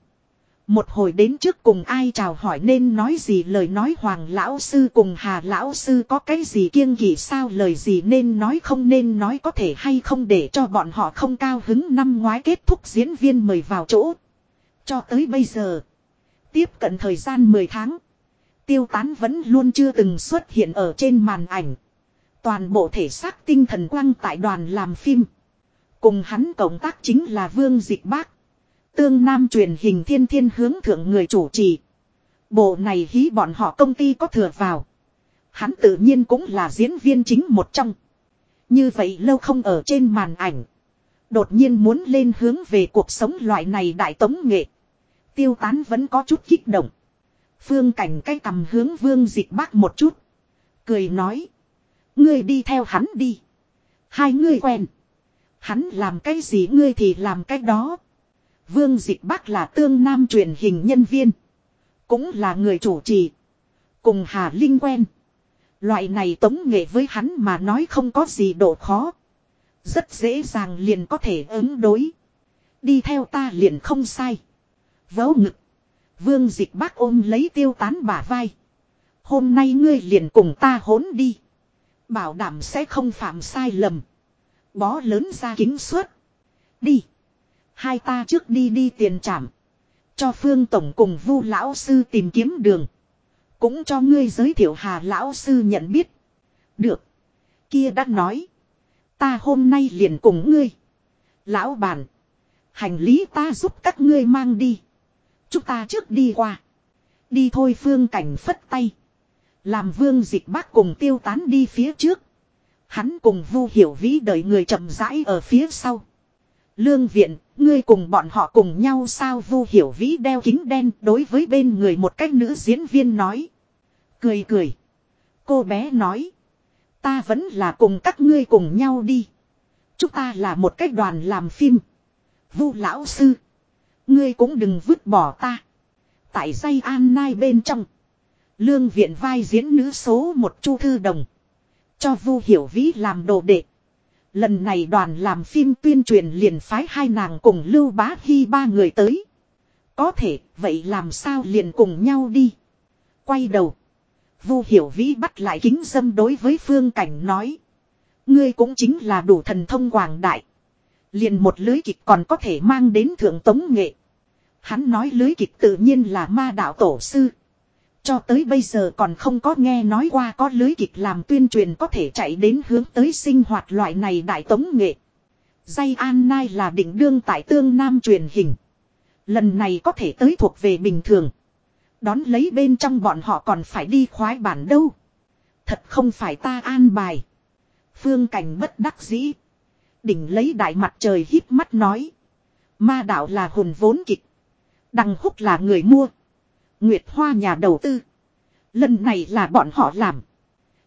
Một hồi đến trước cùng ai chào hỏi nên nói gì lời nói hoàng lão sư cùng hà lão sư có cái gì kiêng kỵ sao lời gì nên nói không nên nói có thể hay không để cho bọn họ không cao hứng năm ngoái kết thúc diễn viên mời vào chỗ. Cho tới bây giờ. Tiếp cận thời gian 10 tháng. Tiêu tán vẫn luôn chưa từng xuất hiện ở trên màn ảnh. Toàn bộ thể xác tinh thần quang tại đoàn làm phim. Cùng hắn cộng tác chính là Vương Dịch Bác. Tương Nam truyền hình thiên thiên hướng thượng người chủ trì. Bộ này hí bọn họ công ty có thừa vào. Hắn tự nhiên cũng là diễn viên chính một trong. Như vậy lâu không ở trên màn ảnh. Đột nhiên muốn lên hướng về cuộc sống loại này đại tống nghệ. Tiêu tán vẫn có chút kích động. Phương cảnh cái cầm hướng vương dịch bác một chút. Cười nói. Ngươi đi theo hắn đi. Hai ngươi quen. Hắn làm cái gì ngươi thì làm cái đó. Vương Dịch Bắc là tương nam truyền hình nhân viên. Cũng là người chủ trì. Cùng Hà Linh quen. Loại này tống nghệ với hắn mà nói không có gì độ khó. Rất dễ dàng liền có thể ứng đối. Đi theo ta liền không sai. Vớ ngực. Vương dịch Bắc ôm lấy tiêu tán bả vai. Hôm nay ngươi liền cùng ta hốn đi. Bảo đảm sẽ không phạm sai lầm. Bó lớn ra kính suốt. Đi. Hai ta trước đi đi tiền trảm. Cho phương tổng cùng vu lão sư tìm kiếm đường. Cũng cho ngươi giới thiệu hà lão sư nhận biết. Được. Kia đã nói. Ta hôm nay liền cùng ngươi. Lão bản. Hành lý ta giúp các ngươi mang đi. Chúng ta trước đi qua. Đi thôi phương cảnh phất tay. Làm vương dịch bác cùng tiêu tán đi phía trước. Hắn cùng vu hiểu vĩ đợi người chậm rãi ở phía sau. Lương viện, ngươi cùng bọn họ cùng nhau sao vu hiểu vĩ đeo kính đen đối với bên người một cách nữ diễn viên nói. Cười cười. Cô bé nói. Ta vẫn là cùng các ngươi cùng nhau đi. Chúng ta là một cách đoàn làm phim. Vu lão sư. Ngươi cũng đừng vứt bỏ ta. Tại dây an nai bên trong. Lương viện vai diễn nữ số một chu thư đồng. Cho Vu Hiểu Vĩ làm đồ đệ. Lần này đoàn làm phim tuyên truyền liền phái hai nàng cùng Lưu Bá Hy ba người tới. Có thể, vậy làm sao liền cùng nhau đi. Quay đầu. Vu hiểu vĩ bắt lại kính dâm đối với phương cảnh nói. Ngươi cũng chính là đủ thần thông quảng đại. Liền một lưới kịch còn có thể mang đến thượng tống nghệ. Hắn nói lưới kịch tự nhiên là ma đạo tổ sư. Cho tới bây giờ còn không có nghe nói qua có lưới kịch làm tuyên truyền có thể chạy đến hướng tới sinh hoạt loại này đại tống nghệ. Dây An Nai là đỉnh đương tại tương nam truyền hình. Lần này có thể tới thuộc về bình thường. Đón lấy bên trong bọn họ còn phải đi khoái bản đâu. Thật không phải ta an bài. Phương cảnh bất đắc dĩ. Đỉnh lấy đại mặt trời hít mắt nói. Ma đạo là hồn vốn kịch. Đằng húc là người mua. Nguyệt Hoa nhà đầu tư. Lần này là bọn họ làm.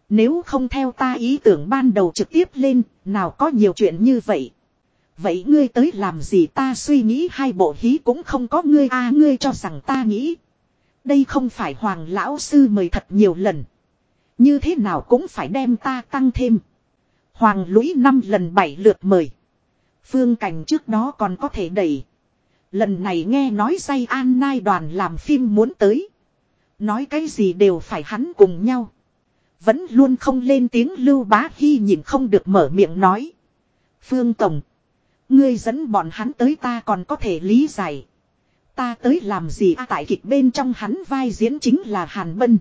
Nếu không theo ta ý tưởng ban đầu trực tiếp lên, nào có nhiều chuyện như vậy. Vậy ngươi tới làm gì ta suy nghĩ hai bộ hí cũng không có ngươi a à, ngươi cho rằng ta nghĩ. Đây không phải hoàng lão sư mời thật nhiều lần. Như thế nào cũng phải đem ta tăng thêm. Hoàng lũy năm lần bảy lượt mời. Phương cảnh trước đó còn có thể đẩy. Lần này nghe nói say an nai đoàn làm phim muốn tới. Nói cái gì đều phải hắn cùng nhau. Vẫn luôn không lên tiếng lưu bá hy nhìn không được mở miệng nói. Phương Tổng. Ngươi dẫn bọn hắn tới ta còn có thể lý giải. Ta tới làm gì à, tại kịch bên trong hắn vai diễn chính là Hàn Bân.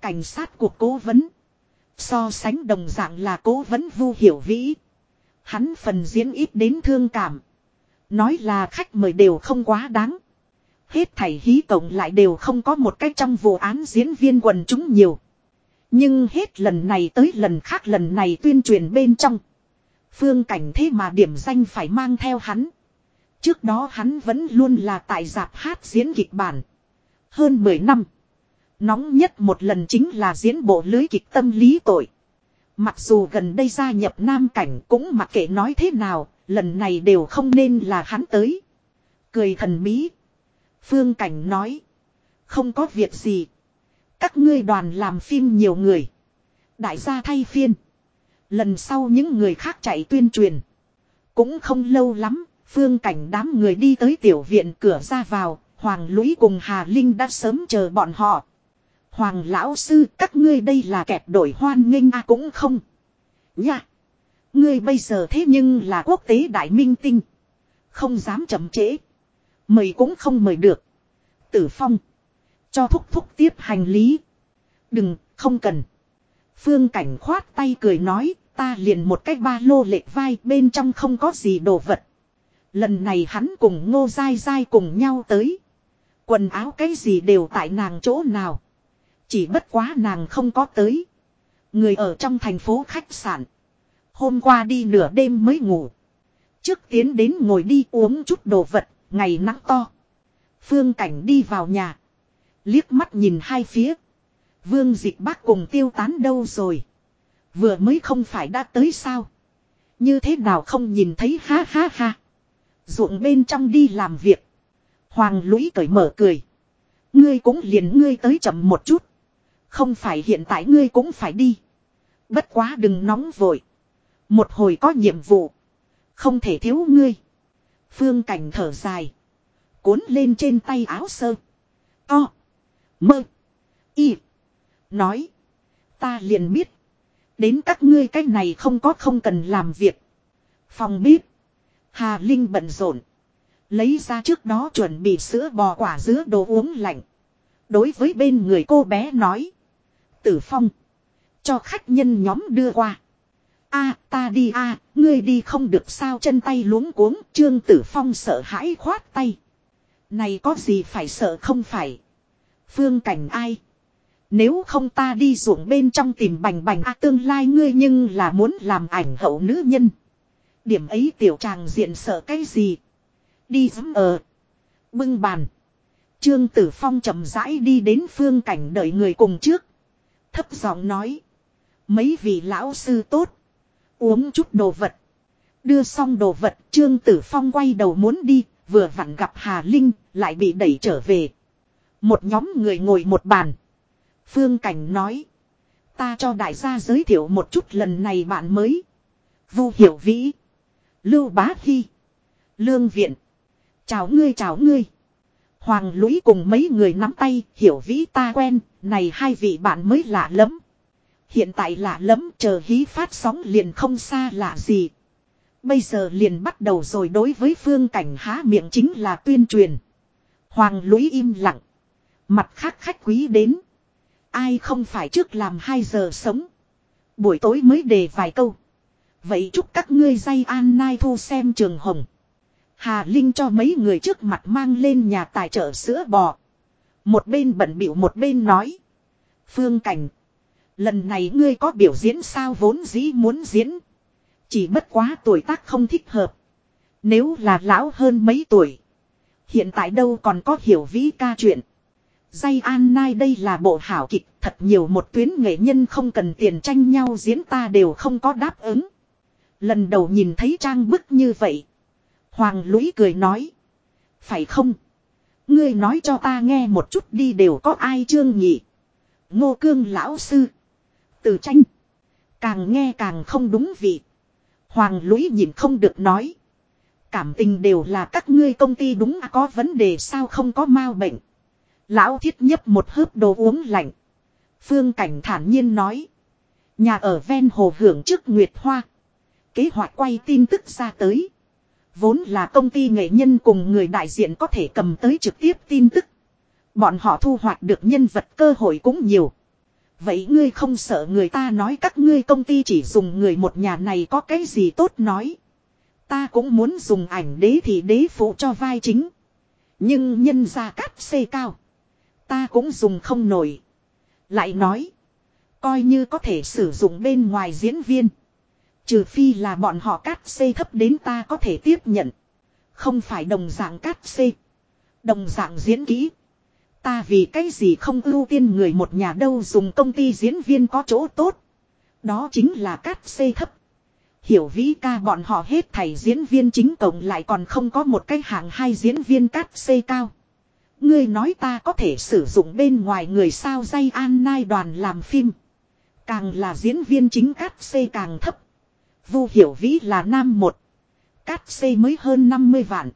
Cảnh sát cuộc cố vấn. So sánh đồng dạng là cố vấn vu hiểu vĩ. Hắn phần diễn ít đến thương cảm. Nói là khách mời đều không quá đáng. Hết thảy hí tổng lại đều không có một cách trong vụ án diễn viên quần chúng nhiều. Nhưng hết lần này tới lần khác lần này tuyên truyền bên trong. Phương cảnh thế mà điểm danh phải mang theo hắn. Trước đó hắn vẫn luôn là tại giạp hát diễn kịch bản. Hơn 10 năm. Nóng nhất một lần chính là diễn bộ lưới kịch tâm lý tội. Mặc dù gần đây gia nhập nam cảnh cũng mặc kệ nói thế nào, lần này đều không nên là hắn tới. Cười thần bí. Phương Cảnh nói. Không có việc gì. Các ngươi đoàn làm phim nhiều người. Đại gia thay phiên. Lần sau những người khác chạy tuyên truyền. Cũng không lâu lắm, phương cảnh đám người đi tới tiểu viện cửa ra vào, Hoàng Lũy cùng Hà Linh đã sớm chờ bọn họ. Hoàng lão sư các ngươi đây là kẹp đổi hoan nghênh à cũng không. Nha. Ngươi bây giờ thế nhưng là quốc tế đại minh tinh. Không dám chậm trễ. Mời cũng không mời được. Tử phong. Cho thúc thúc tiếp hành lý. Đừng, không cần. Phương cảnh khoát tay cười nói, ta liền một cái ba lô lệch vai bên trong không có gì đồ vật. Lần này hắn cùng ngô dai dai cùng nhau tới. Quần áo cái gì đều tại nàng chỗ nào. Chỉ bất quá nàng không có tới. Người ở trong thành phố khách sạn. Hôm qua đi nửa đêm mới ngủ. Trước tiến đến ngồi đi uống chút đồ vật, ngày nắng to. Phương cảnh đi vào nhà. Liếc mắt nhìn hai phía. Vương dịch bác cùng tiêu tán đâu rồi. Vừa mới không phải đã tới sao. Như thế nào không nhìn thấy ha ha ha. Ruộng bên trong đi làm việc. Hoàng lũy cởi mở cười. Ngươi cũng liền ngươi tới chậm một chút. Không phải hiện tại ngươi cũng phải đi. Bất quá đừng nóng vội. Một hồi có nhiệm vụ. Không thể thiếu ngươi. Phương cảnh thở dài. Cuốn lên trên tay áo sơ. To. Mơ. Y. Nói. Ta liền biết. Đến các ngươi cách này không có không cần làm việc. Phòng bếp. Hà Linh bận rộn. Lấy ra trước đó chuẩn bị sữa bò quả dứa đồ uống lạnh. Đối với bên người cô bé nói. Tử Phong. Cho khách nhân nhóm đưa qua a, ta đi a, ngươi đi không được sao chân tay luống cuống. Trương Tử Phong sợ hãi khoát tay. Này có gì phải sợ không phải. Phương cảnh ai. Nếu không ta đi ruộng bên trong tìm bành bành a, tương lai ngươi nhưng là muốn làm ảnh hậu nữ nhân. Điểm ấy tiểu tràng diện sợ cái gì. Đi dám ờ. Bưng bàn. Trương Tử Phong chậm rãi đi đến phương cảnh đợi người cùng trước. Thấp giọng nói. Mấy vị lão sư tốt. Uống chút đồ vật. Đưa xong đồ vật Trương Tử Phong quay đầu muốn đi. Vừa vặn gặp Hà Linh lại bị đẩy trở về. Một nhóm người ngồi một bàn. Phương Cảnh nói. Ta cho đại gia giới thiệu một chút lần này bạn mới. Vu Hiểu Vĩ. Lưu Bá Hy. Lương Viện. Chào ngươi chào ngươi. Hoàng lũy cùng mấy người nắm tay, hiểu vĩ ta quen, này hai vị bạn mới lạ lắm. Hiện tại lạ lẫm, chờ hí phát sóng liền không xa lạ gì. Bây giờ liền bắt đầu rồi, đối với phương cảnh há miệng chính là tuyên truyền. Hoàng lũy im lặng. Mặt khác khách quý đến. Ai không phải trước làm 2 giờ sống. Buổi tối mới đề vài câu. Vậy chúc các ngươi dây an nai thu xem trường hồng. Hà Linh cho mấy người trước mặt mang lên nhà tài trợ sữa bò. Một bên bận bịu một bên nói. Phương Cảnh. Lần này ngươi có biểu diễn sao vốn dĩ muốn diễn. Chỉ bất quá tuổi tác không thích hợp. Nếu là lão hơn mấy tuổi. Hiện tại đâu còn có hiểu vĩ ca chuyện. Dây an nai đây là bộ hảo kịch, thật nhiều một tuyến nghệ nhân không cần tiền tranh nhau diễn ta đều không có đáp ứng. Lần đầu nhìn thấy trang bức như vậy. Hoàng lũy cười nói. Phải không? Ngươi nói cho ta nghe một chút đi, đều có ai trương nhị. Ngô cương lão sư. Từ tranh. Càng nghe càng không đúng vị. Hoàng lũy nhìn không được nói. Cảm tình đều là các ngươi công ty đúng à, có vấn đề sao không có mau bệnh. Lão thiết nhấp một hớp đồ uống lạnh. Phương Cảnh thản nhiên nói. Nhà ở ven hồ hưởng trước Nguyệt Hoa. Kế hoạch quay tin tức ra tới. Vốn là công ty nghệ nhân cùng người đại diện có thể cầm tới trực tiếp tin tức. Bọn họ thu hoạch được nhân vật cơ hội cũng nhiều. Vậy ngươi không sợ người ta nói các ngươi công ty chỉ dùng người một nhà này có cái gì tốt nói. Ta cũng muốn dùng ảnh đế thì đế phụ cho vai chính. Nhưng nhân ra cắt xê cao. Ta cũng dùng không nổi. Lại nói. Coi như có thể sử dụng bên ngoài diễn viên. Trừ phi là bọn họ cắt xê thấp đến ta có thể tiếp nhận. Không phải đồng dạng cắt xê. Đồng dạng diễn kỹ. Ta vì cái gì không ưu tiên người một nhà đâu dùng công ty diễn viên có chỗ tốt. Đó chính là cắt xê thấp. Hiểu vĩ ca bọn họ hết thầy diễn viên chính cộng lại còn không có một cái hạng hai diễn viên cắt xê cao. Ngươi nói ta có thể sử dụng bên ngoài người sao dây an nai đoàn làm phim. Càng là diễn viên chính cắt xê càng thấp. Vu hiểu vĩ là nam một. Cắt xê mới hơn 50 vạn.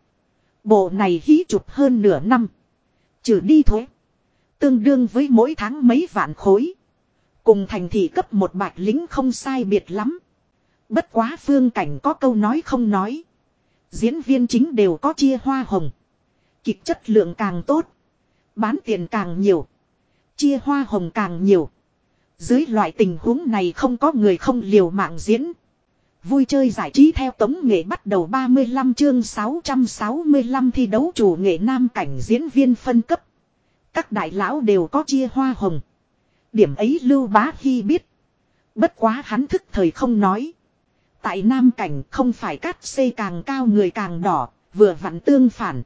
Bộ này hí chụp hơn nửa năm. Trừ đi thuế. Tương đương với mỗi tháng mấy vạn khối. Cùng thành thị cấp một bạch lính không sai biệt lắm. Bất quá phương cảnh có câu nói không nói. Diễn viên chính đều có chia hoa hồng. Kịch chất lượng càng tốt. Bán tiền càng nhiều. Chia hoa hồng càng nhiều. Dưới loại tình huống này không có người không liều mạng diễn. Vui chơi giải trí theo tống nghệ bắt đầu 35 chương 665 thi đấu chủ nghệ nam cảnh diễn viên phân cấp. Các đại lão đều có chia hoa hồng. Điểm ấy Lưu Bá Hy biết. Bất quá hắn thức thời không nói. Tại nam cảnh không phải cắt xây càng cao người càng đỏ, vừa vặn tương phản.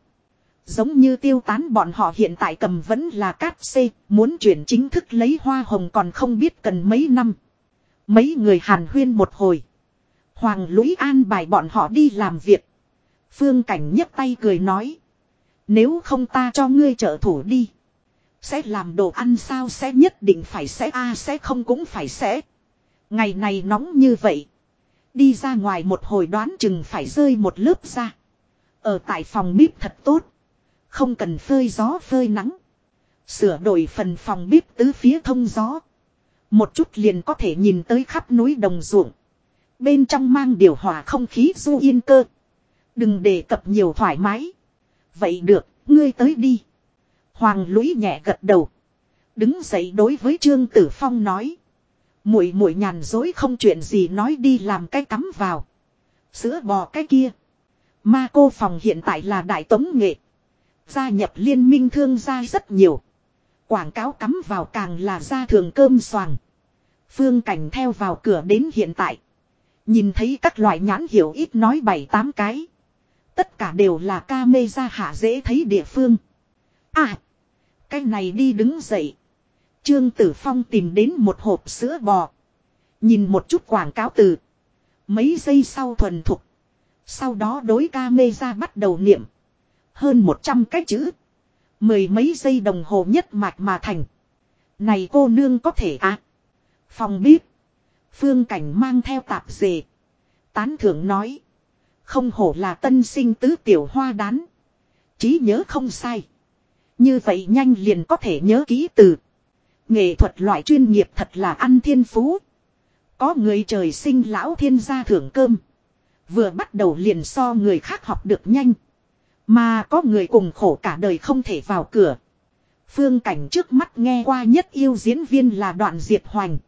Giống như tiêu tán bọn họ hiện tại cầm vẫn là cát xê, muốn chuyển chính thức lấy hoa hồng còn không biết cần mấy năm. Mấy người hàn huyên một hồi. Hoàng lũy an bài bọn họ đi làm việc. Phương cảnh nhấc tay cười nói. Nếu không ta cho ngươi trợ thủ đi. Sẽ làm đồ ăn sao sẽ nhất định phải sẽ, a sẽ không cũng phải sẽ. Ngày này nóng như vậy. Đi ra ngoài một hồi đoán chừng phải rơi một lớp ra. Ở tại phòng bếp thật tốt. Không cần phơi gió phơi nắng. Sửa đổi phần phòng bếp tứ phía thông gió. Một chút liền có thể nhìn tới khắp núi đồng ruộng. Bên trong mang điều hòa không khí du yên cơ. Đừng đề cập nhiều thoải mái. Vậy được, ngươi tới đi. Hoàng lũy nhẹ gật đầu. Đứng dậy đối với Trương Tử Phong nói. Muội muội nhàn dối không chuyện gì nói đi làm cái cắm vào. Sữa bò cái kia. Ma cô phòng hiện tại là đại tống nghệ. Gia nhập liên minh thương gia rất nhiều. Quảng cáo cắm vào càng là ra thường cơm xoàng. Phương cảnh theo vào cửa đến hiện tại. Nhìn thấy các loại nhãn hiểu ít nói bảy tám cái. Tất cả đều là ca mê ra hạ dễ thấy địa phương. À. Cái này đi đứng dậy. Trương Tử Phong tìm đến một hộp sữa bò. Nhìn một chút quảng cáo từ. Mấy giây sau thuần thục. Sau đó đối ca mê ra bắt đầu niệm. Hơn 100 cái chữ. Mười mấy giây đồng hồ nhất mạch mà thành. Này cô nương có thể à. Phòng bếp. Phương cảnh mang theo tạp dề. Tán thưởng nói. Không hổ là tân sinh tứ tiểu hoa đán. Trí nhớ không sai. Như vậy nhanh liền có thể nhớ ký từ. Nghệ thuật loại chuyên nghiệp thật là ăn thiên phú. Có người trời sinh lão thiên gia thưởng cơm. Vừa bắt đầu liền so người khác học được nhanh. Mà có người cùng khổ cả đời không thể vào cửa. Phương cảnh trước mắt nghe qua nhất yêu diễn viên là đoạn Diệp Hoành.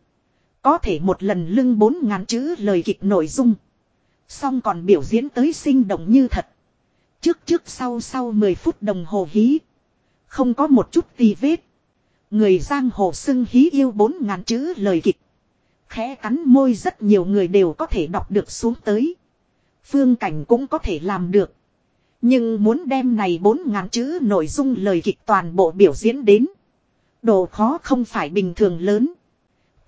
Có thể một lần lưng bốn ngàn chữ lời kịch nội dung. Xong còn biểu diễn tới sinh động như thật. Trước trước sau sau 10 phút đồng hồ hí. Không có một chút tì vết. Người giang hồ xưng hí yêu bốn ngàn chữ lời kịch. Khẽ cắn môi rất nhiều người đều có thể đọc được xuống tới. Phương cảnh cũng có thể làm được. Nhưng muốn đem này bốn ngàn chữ nội dung lời kịch toàn bộ biểu diễn đến. Độ khó không phải bình thường lớn.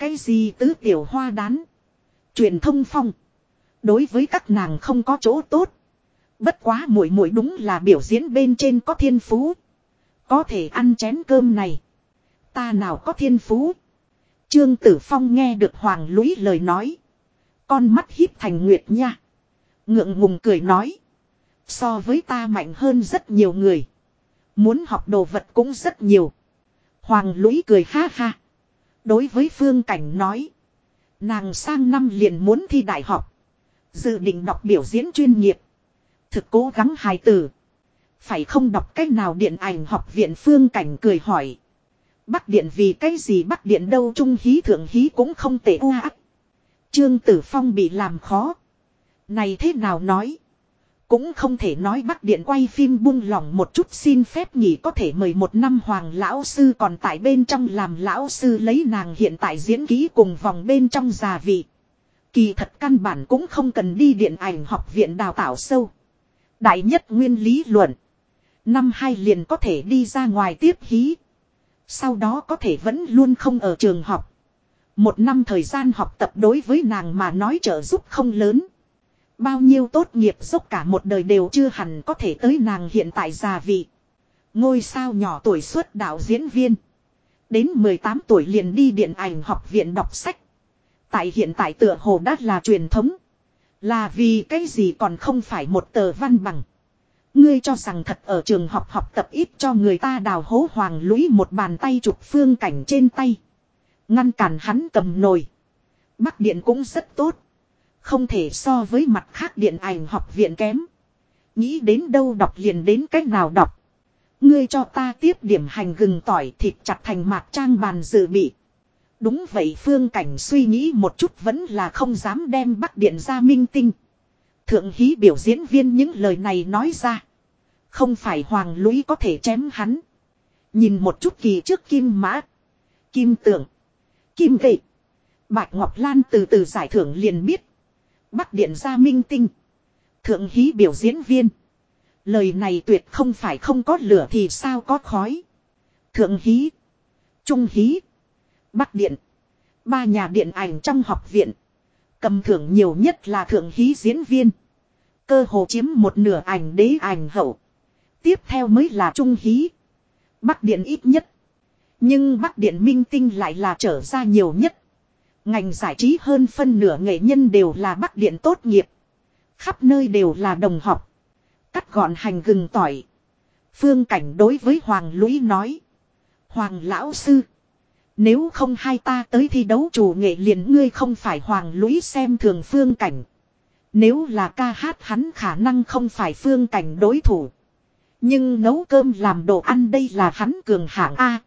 Cái gì tứ tiểu hoa đán. Truyền thông phong. Đối với các nàng không có chỗ tốt. Bất quá muội muội đúng là biểu diễn bên trên có thiên phú. Có thể ăn chén cơm này. Ta nào có thiên phú. Trương Tử Phong nghe được Hoàng Lũy lời nói. Con mắt híp thành nguyệt nha. Ngượng ngùng cười nói. So với ta mạnh hơn rất nhiều người. Muốn học đồ vật cũng rất nhiều. Hoàng Lũy cười ha ha. Đối với Phương Cảnh nói. Nàng sang năm liền muốn thi đại học. Dự định đọc biểu diễn chuyên nghiệp. Thực cố gắng hài tử. Phải không đọc cách nào điện ảnh học viện Phương Cảnh cười hỏi. Bắc điện vì cái gì Bắc điện đâu trung hí, thượng hí cũng không tệ u ác. Trương Tử Phong bị làm khó. Này thế nào nói? Cũng không thể nói Bắc Điện quay phim buông lỏng một chút xin phép nghỉ có thể mời một năm hoàng lão sư còn tại bên trong làm lão sư lấy nàng hiện tại diễn ký cùng vòng bên trong già vị. Kỳ thật căn bản cũng không cần đi điện ảnh học viện đào tạo sâu. Đại nhất nguyên lý luận. Năm hai liền có thể đi ra ngoài tiếp hí. Sau đó có thể vẫn luôn không ở trường học. Một năm thời gian học tập đối với nàng mà nói trợ giúp không lớn. Bao nhiêu tốt nghiệp dốc cả một đời đều chưa hẳn có thể tới nàng hiện tại già vị. Ngôi sao nhỏ tuổi xuất đạo diễn viên. Đến 18 tuổi liền đi điện ảnh học viện đọc sách. Tại hiện tại tựa hồ đắt là truyền thống. Là vì cái gì còn không phải một tờ văn bằng. Ngươi cho rằng thật ở trường học học tập ít cho người ta đào hố hoàng lũy một bàn tay chụp phương cảnh trên tay. Ngăn cản hắn cầm nồi. Bắc điện cũng rất tốt. Không thể so với mặt khác điện ảnh học viện kém. Nghĩ đến đâu đọc liền đến cách nào đọc. Ngươi cho ta tiếp điểm hành gừng tỏi thịt chặt thành mạc trang bàn dự bị. Đúng vậy phương cảnh suy nghĩ một chút vẫn là không dám đem bắc điện ra minh tinh. Thượng hí biểu diễn viên những lời này nói ra. Không phải hoàng lũy có thể chém hắn. Nhìn một chút kỳ trước kim mã. Kim tượng. Kim vệ. Bạch Ngọc Lan từ từ giải thưởng liền biết. Bắc điện gia minh tinh. Thượng hí biểu diễn viên. Lời này tuyệt không phải không có lửa thì sao có khói. Thượng hí. Trung hí. Bắc điện. Ba nhà điện ảnh trong học viện. Cầm thưởng nhiều nhất là thượng hí diễn viên. Cơ hồ chiếm một nửa ảnh đế ảnh hậu. Tiếp theo mới là trung hí. Bắc điện ít nhất. Nhưng Bắc điện minh tinh lại là trở ra nhiều nhất. Ngành giải trí hơn phân nửa nghệ nhân đều là Bắc điện tốt nghiệp. Khắp nơi đều là đồng học. Cắt gọn hành gừng tỏi. Phương cảnh đối với Hoàng Lũy nói. Hoàng lão sư. Nếu không hai ta tới thi đấu chủ nghệ liền ngươi không phải Hoàng Lũy xem thường phương cảnh. Nếu là ca hát hắn khả năng không phải phương cảnh đối thủ. Nhưng nấu cơm làm đồ ăn đây là hắn cường hạng A.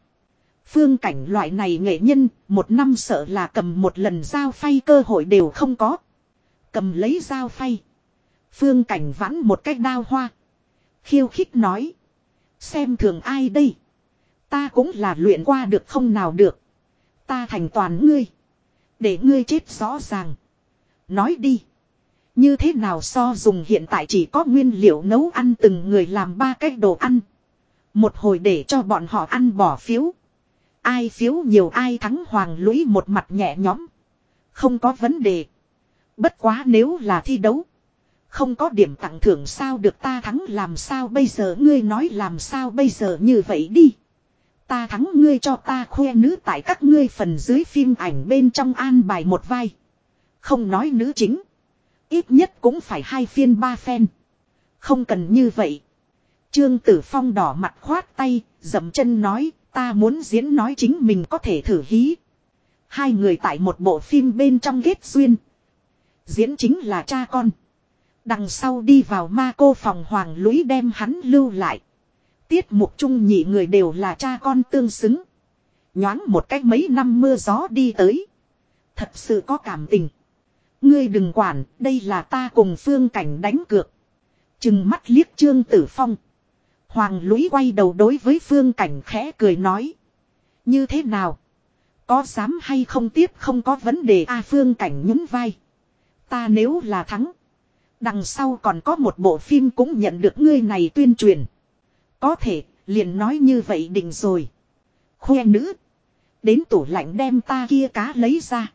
Phương cảnh loại này nghệ nhân, một năm sợ là cầm một lần giao phay cơ hội đều không có. Cầm lấy giao phay. Phương cảnh vãn một cách đao hoa. Khiêu khích nói. Xem thường ai đây. Ta cũng là luyện qua được không nào được. Ta thành toàn ngươi. Để ngươi chết rõ ràng. Nói đi. Như thế nào so dùng hiện tại chỉ có nguyên liệu nấu ăn từng người làm ba cách đồ ăn. Một hồi để cho bọn họ ăn bỏ phiếu. Ai phiếu nhiều ai thắng hoàng lũy một mặt nhẹ nhõm. Không có vấn đề. Bất quá nếu là thi đấu. Không có điểm tặng thưởng sao được ta thắng làm sao bây giờ ngươi nói làm sao bây giờ như vậy đi. Ta thắng ngươi cho ta khoe nữ tại các ngươi phần dưới phim ảnh bên trong an bài một vai. Không nói nữ chính. Ít nhất cũng phải hai phiên ba phen. Không cần như vậy. Trương Tử Phong đỏ mặt khoát tay, dậm chân nói, ta muốn diễn nói chính mình có thể thử hí. Hai người tại một bộ phim bên trong kết duyên. Diễn chính là cha con. Đằng sau đi vào ma cô phòng hoàng lũy đem hắn lưu lại. Tiết mục chung nhị người đều là cha con tương xứng. Nhoáng một cách mấy năm mưa gió đi tới. Thật sự có cảm tình. Ngươi đừng quản, đây là ta cùng phương cảnh đánh cược. Chừng mắt liếc trương tử phong. Hoàng lũy quay đầu đối với phương cảnh khẽ cười nói. Như thế nào? Có dám hay không tiếp không có vấn đề a phương cảnh nhún vai. Ta nếu là thắng. Đằng sau còn có một bộ phim cũng nhận được ngươi này tuyên truyền. Có thể, liền nói như vậy định rồi. Khoe nữ. Đến tủ lạnh đem ta kia cá lấy ra.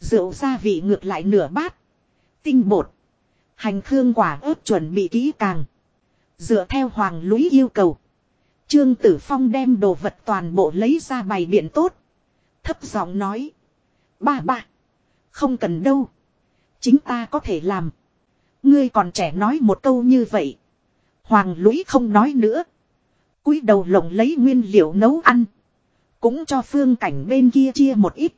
Rượu gia vị ngược lại nửa bát. Tinh bột. Hành khương quả ớt chuẩn bị kỹ càng. Dựa theo hoàng lũy yêu cầu. Trương Tử Phong đem đồ vật toàn bộ lấy ra bày biện tốt. Thấp giọng nói. Ba ba. Không cần đâu. Chính ta có thể làm. Ngươi còn trẻ nói một câu như vậy. Hoàng lũy không nói nữa. cúi đầu lồng lấy nguyên liệu nấu ăn. Cũng cho phương cảnh bên kia chia một ít.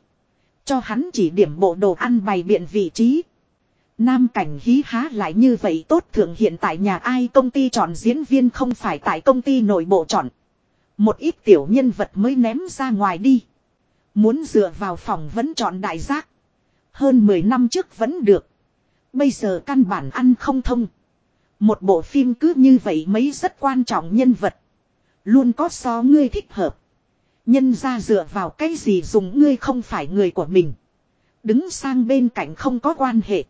Cho hắn chỉ điểm bộ đồ ăn bày biện vị trí. Nam cảnh hí há lại như vậy tốt thường hiện tại nhà ai công ty chọn diễn viên không phải tại công ty nội bộ chọn. Một ít tiểu nhân vật mới ném ra ngoài đi. Muốn dựa vào phòng vẫn chọn đại giác. Hơn 10 năm trước vẫn được. Bây giờ căn bản ăn không thông. Một bộ phim cứ như vậy mấy rất quan trọng nhân vật. Luôn có so ngươi thích hợp. Nhân ra dựa vào cái gì dùng ngươi không phải người của mình. Đứng sang bên cạnh không có quan hệ.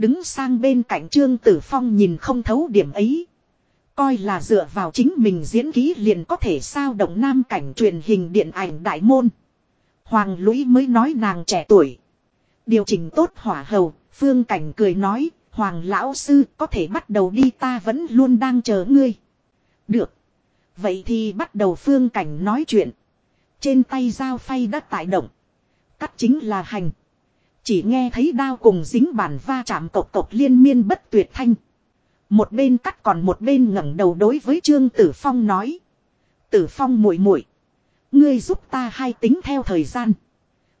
Đứng sang bên cạnh Trương Tử Phong nhìn không thấu điểm ấy. Coi là dựa vào chính mình diễn ký liền có thể sao động nam cảnh truyền hình điện ảnh đại môn. Hoàng Lũy mới nói nàng trẻ tuổi. Điều chỉnh tốt hỏa hầu, phương cảnh cười nói, Hoàng Lão Sư có thể bắt đầu đi ta vẫn luôn đang chờ ngươi. Được. Vậy thì bắt đầu phương cảnh nói chuyện. Trên tay dao phay đã tại động. Cắt chính là hành. Chỉ nghe thấy đao cùng dính bàn va chạm cộc cộc liên miên bất tuyệt thanh. Một bên cắt còn một bên ngẩng đầu đối với Trương Tử Phong nói. Tử Phong muội muội, Ngươi giúp ta hai tính theo thời gian.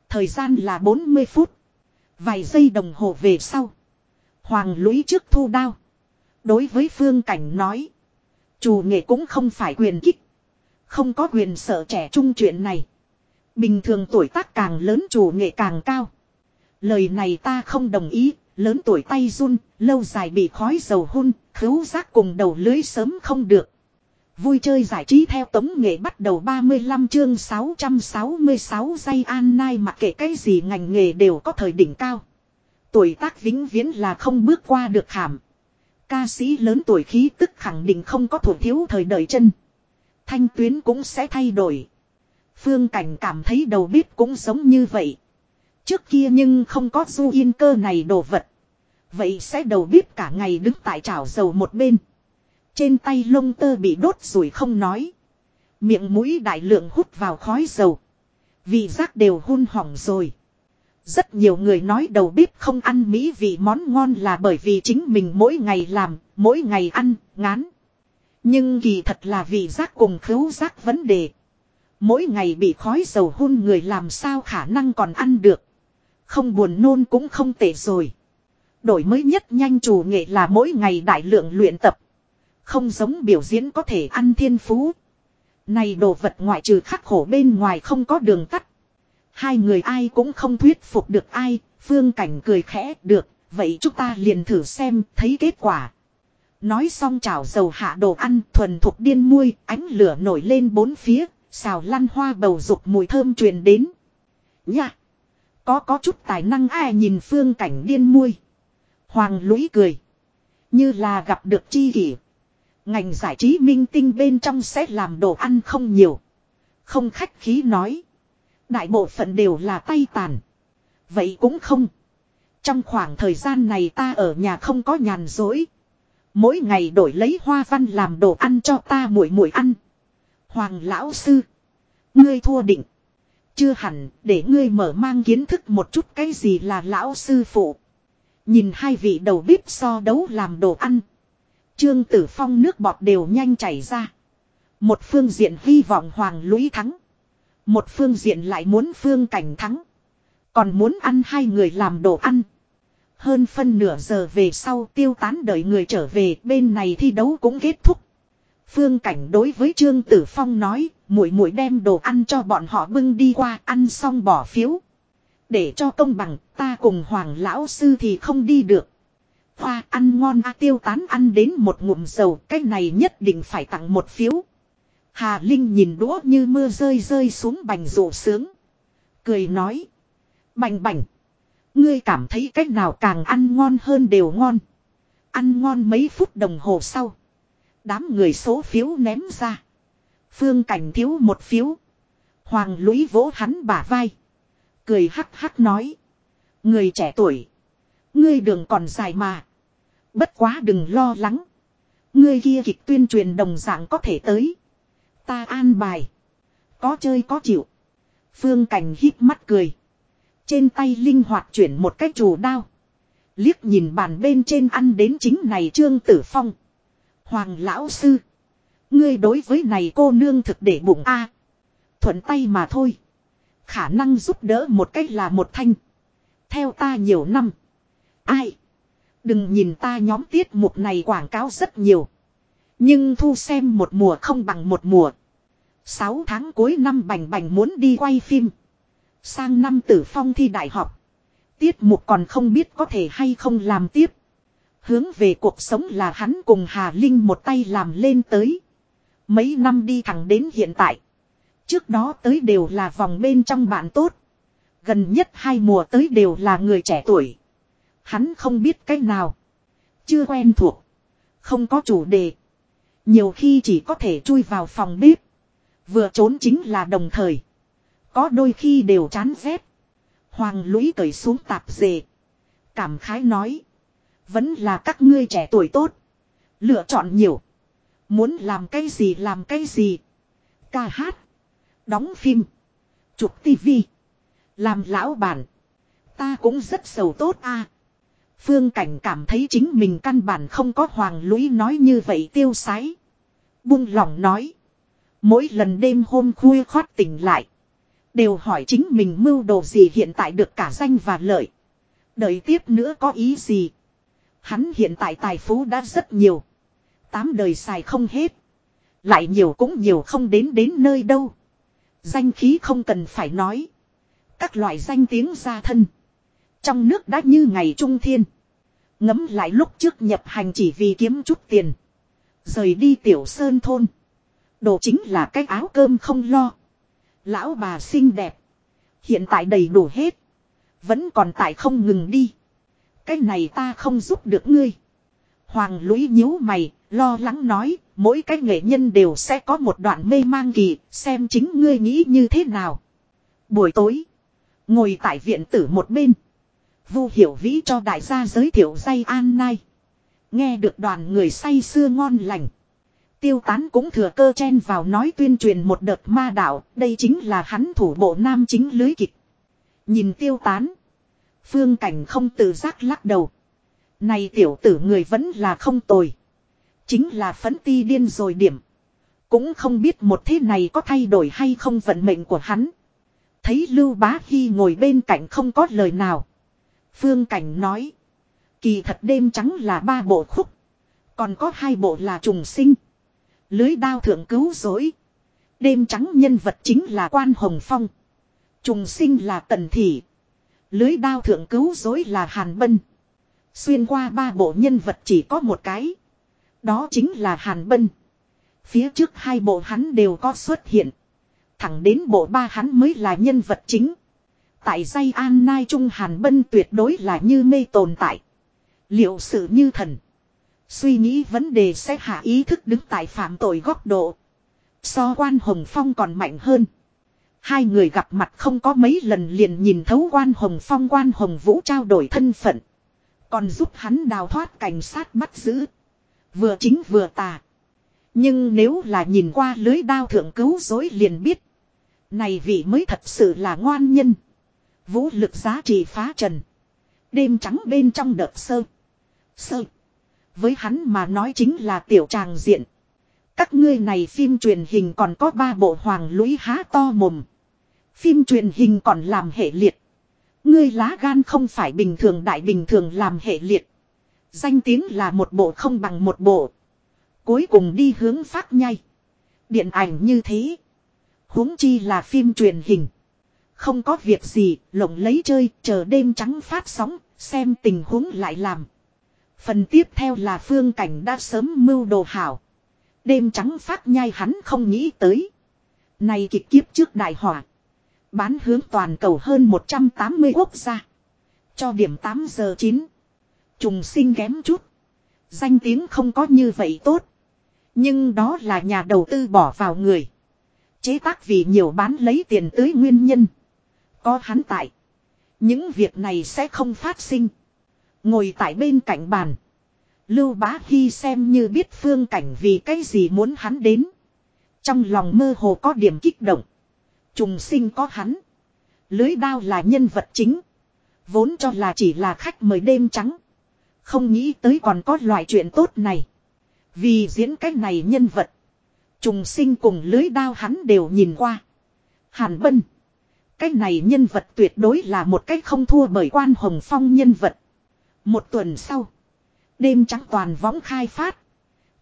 Thời gian là 40 phút. Vài giây đồng hồ về sau. Hoàng lũy trước thu đao. Đối với phương cảnh nói. Chủ nghệ cũng không phải quyền kích. Không có quyền sợ trẻ trung chuyện này. Bình thường tuổi tác càng lớn chủ nghệ càng cao. Lời này ta không đồng ý, lớn tuổi tay run, lâu dài bị khói dầu hun, khứu giác cùng đầu lưới sớm không được. Vui chơi giải trí theo tống nghệ bắt đầu 35 chương 666 giây an nai mặc kệ cái gì ngành nghề đều có thời đỉnh cao. Tuổi tác vĩnh viễn là không bước qua được khảm. Ca sĩ lớn tuổi khí tức khẳng định không có thủ thiếu thời đời chân. Thanh tuyến cũng sẽ thay đổi. Phương Cảnh cảm thấy đầu bếp cũng giống như vậy. Trước kia nhưng không có du yên cơ này đồ vật. Vậy sẽ đầu bếp cả ngày đứng tại chảo dầu một bên. Trên tay lông tơ bị đốt rồi không nói. Miệng mũi đại lượng hút vào khói dầu. Vị giác đều hun hỏng rồi. Rất nhiều người nói đầu bếp không ăn mỹ vị món ngon là bởi vì chính mình mỗi ngày làm, mỗi ngày ăn, ngán. Nhưng kỳ thật là vị giác cùng khứu giác vấn đề. Mỗi ngày bị khói dầu hun người làm sao khả năng còn ăn được. Không buồn nôn cũng không tệ rồi. Đổi mới nhất nhanh chủ nghệ là mỗi ngày đại lượng luyện tập. Không giống biểu diễn có thể ăn thiên phú. Này đồ vật ngoại trừ khắc khổ bên ngoài không có đường tắt. Hai người ai cũng không thuyết phục được ai, phương cảnh cười khẽ được, vậy chúng ta liền thử xem, thấy kết quả. Nói xong chảo dầu hạ đồ ăn thuần thuộc điên muôi, ánh lửa nổi lên bốn phía, xào lăn hoa bầu dục mùi thơm truyền đến. Nha! Có có chút tài năng ai nhìn phương cảnh điên muôi. Hoàng lũy cười. Như là gặp được chi kỷ. Ngành giải trí minh tinh bên trong sẽ làm đồ ăn không nhiều. Không khách khí nói. Đại bộ phận đều là tay tàn. Vậy cũng không. Trong khoảng thời gian này ta ở nhà không có nhàn dối. Mỗi ngày đổi lấy hoa văn làm đồ ăn cho ta muội muội ăn. Hoàng lão sư. Ngươi thua định. Chưa hẳn để ngươi mở mang kiến thức một chút cái gì là lão sư phụ. Nhìn hai vị đầu bếp so đấu làm đồ ăn. Trương Tử Phong nước bọt đều nhanh chảy ra. Một phương diện hy vọng Hoàng Lũy thắng. Một phương diện lại muốn phương cảnh thắng. Còn muốn ăn hai người làm đồ ăn. Hơn phân nửa giờ về sau tiêu tán đợi người trở về bên này thi đấu cũng kết thúc. Phương cảnh đối với Trương Tử Phong nói, muội muội đem đồ ăn cho bọn họ bưng đi qua ăn xong bỏ phiếu. Để cho công bằng, ta cùng Hoàng Lão Sư thì không đi được. Hoa ăn ngon a tiêu tán ăn đến một ngụm dầu, cái này nhất định phải tặng một phiếu. Hà Linh nhìn đũa như mưa rơi rơi xuống bành rộ sướng. Cười nói. Bành bành. Ngươi cảm thấy cách nào càng ăn ngon hơn đều ngon. Ăn ngon mấy phút đồng hồ sau. Đám người số phiếu ném ra. Phương cảnh thiếu một phiếu. Hoàng lũy vỗ hắn bả vai. Cười hắc hắc nói. Người trẻ tuổi. Ngươi đường còn dài mà. Bất quá đừng lo lắng. Ngươi kia kịch tuyên truyền đồng dạng có thể tới. Ta an bài. Có chơi có chịu. Phương Cảnh hít mắt cười. Trên tay linh hoạt chuyển một cái chủ đao. Liếc nhìn bàn bên trên ăn đến chính này Trương Tử Phong. Hoàng Lão Sư. Ngươi đối với này cô nương thực để bụng a Thuận tay mà thôi. Khả năng giúp đỡ một cách là một thanh. Theo ta nhiều năm. Ai? Đừng nhìn ta nhóm tiết mục này quảng cáo rất nhiều. Nhưng thu xem một mùa không bằng một mùa. Sáu tháng cuối năm bành bành muốn đi quay phim. Sang năm tử phong thi đại học. Tiết mục còn không biết có thể hay không làm tiếp. Hướng về cuộc sống là hắn cùng Hà Linh một tay làm lên tới. Mấy năm đi thẳng đến hiện tại. Trước đó tới đều là vòng bên trong bạn tốt. Gần nhất hai mùa tới đều là người trẻ tuổi. Hắn không biết cách nào. Chưa quen thuộc. Không có chủ đề. Nhiều khi chỉ có thể chui vào phòng bếp. Vừa trốn chính là đồng thời. Có đôi khi đều chán rét. Hoàng lũy cởi xuống tạp dề. Cảm khái nói. Vẫn là các ngươi trẻ tuổi tốt. Lựa chọn nhiều. Muốn làm cái gì làm cái gì. Ca hát. Đóng phim. Chụp tivi. Làm lão bản. Ta cũng rất sầu tốt a. Phương Cảnh cảm thấy chính mình căn bản không có hoàng lũy nói như vậy tiêu sái. Buông lòng nói. Mỗi lần đêm hôm khuya khoát tỉnh lại. Đều hỏi chính mình mưu đồ gì hiện tại được cả danh và lợi. Đợi tiếp nữa có ý gì. Hắn hiện tại tài phú đã rất nhiều. Tám đời xài không hết. Lại nhiều cũng nhiều không đến đến nơi đâu. Danh khí không cần phải nói. Các loại danh tiếng gia thân. Trong nước đã như ngày trung thiên. Ngấm lại lúc trước nhập hành chỉ vì kiếm chút tiền. Rời đi tiểu sơn thôn. Đồ chính là cái áo cơm không lo. Lão bà xinh đẹp. Hiện tại đầy đủ hết. Vẫn còn tại không ngừng đi. Cái này ta không giúp được ngươi. Hoàng lũy nhíu mày, lo lắng nói, mỗi cái nghệ nhân đều sẽ có một đoạn mê mang kỳ, xem chính ngươi nghĩ như thế nào. Buổi tối, ngồi tại viện tử một bên. Vu hiểu vĩ cho đại gia giới thiệu dây an nai. Nghe được đoàn người say xưa ngon lành. Tiêu tán cũng thừa cơ chen vào nói tuyên truyền một đợt ma đạo, đây chính là hắn thủ bộ nam chính lưới kịch. Nhìn tiêu tán. Phương cảnh không tự giác lắc đầu. Này tiểu tử người vẫn là không tồi. Chính là phấn ti điên rồi điểm. Cũng không biết một thế này có thay đổi hay không vận mệnh của hắn. Thấy Lưu Bá Hy ngồi bên cạnh không có lời nào. Phương Cảnh nói. Kỳ thật đêm trắng là ba bộ khúc. Còn có hai bộ là trùng sinh. Lưới đao thượng cứu dối. Đêm trắng nhân vật chính là quan hồng phong. Trùng sinh là tần thị. Lưới đao thượng cứu dối là hàn bân. Xuyên qua ba bộ nhân vật chỉ có một cái. Đó chính là hàn bân. Phía trước hai bộ hắn đều có xuất hiện. Thẳng đến bộ ba hắn mới là nhân vật chính. Tại dây an nai trung hàn bân tuyệt đối là như mê tồn tại. Liệu sự như thần. Suy nghĩ vấn đề sẽ hạ ý thức đứng tại phạm tội góc độ. So quan Hồng Phong còn mạnh hơn. Hai người gặp mặt không có mấy lần liền nhìn thấu quan Hồng Phong quan Hồng Vũ trao đổi thân phận. Còn giúp hắn đào thoát cảnh sát bắt giữ. Vừa chính vừa tà. Nhưng nếu là nhìn qua lưới đao thượng cứu dối liền biết. Này vị mới thật sự là ngoan nhân. Vũ lực giá trị phá trần. Đêm trắng bên trong đợt sơ. Sơ. Với hắn mà nói chính là tiểu tràng diện. Các ngươi này phim truyền hình còn có ba bộ hoàng lũy há to mồm. Phim truyền hình còn làm hệ liệt. Ngươi lá gan không phải bình thường, đại bình thường làm hệ liệt. Danh tiếng là một bộ không bằng một bộ. Cuối cùng đi hướng phát nhai. Điện ảnh như thế. huống chi là phim truyền hình. Không có việc gì, lộng lấy chơi, chờ đêm trắng phát sóng, xem tình huống lại làm. Phần tiếp theo là phương cảnh đã sớm mưu đồ hảo. Đêm trắng phát nhai hắn không nghĩ tới. Này kịch kiếp trước đại hỏa. Bán hướng toàn cầu hơn 180 quốc gia. Cho điểm 8 giờ 9. Trùng sinh kém chút. Danh tiếng không có như vậy tốt. Nhưng đó là nhà đầu tư bỏ vào người. Chế tác vì nhiều bán lấy tiền tới nguyên nhân. Có hắn tại. Những việc này sẽ không phát sinh. Ngồi tại bên cạnh bàn. Lưu Bá Hy xem như biết phương cảnh vì cái gì muốn hắn đến. Trong lòng mơ hồ có điểm kích động. Trùng sinh có hắn. Lưới đao là nhân vật chính. Vốn cho là chỉ là khách mời đêm trắng. Không nghĩ tới còn có loại chuyện tốt này. Vì diễn cách này nhân vật. Trùng sinh cùng lưới đao hắn đều nhìn qua. Hàn Bân. Cái này nhân vật tuyệt đối là một cách không thua bởi quan hồng phong nhân vật. Một tuần sau. Đêm trắng toàn võng khai phát.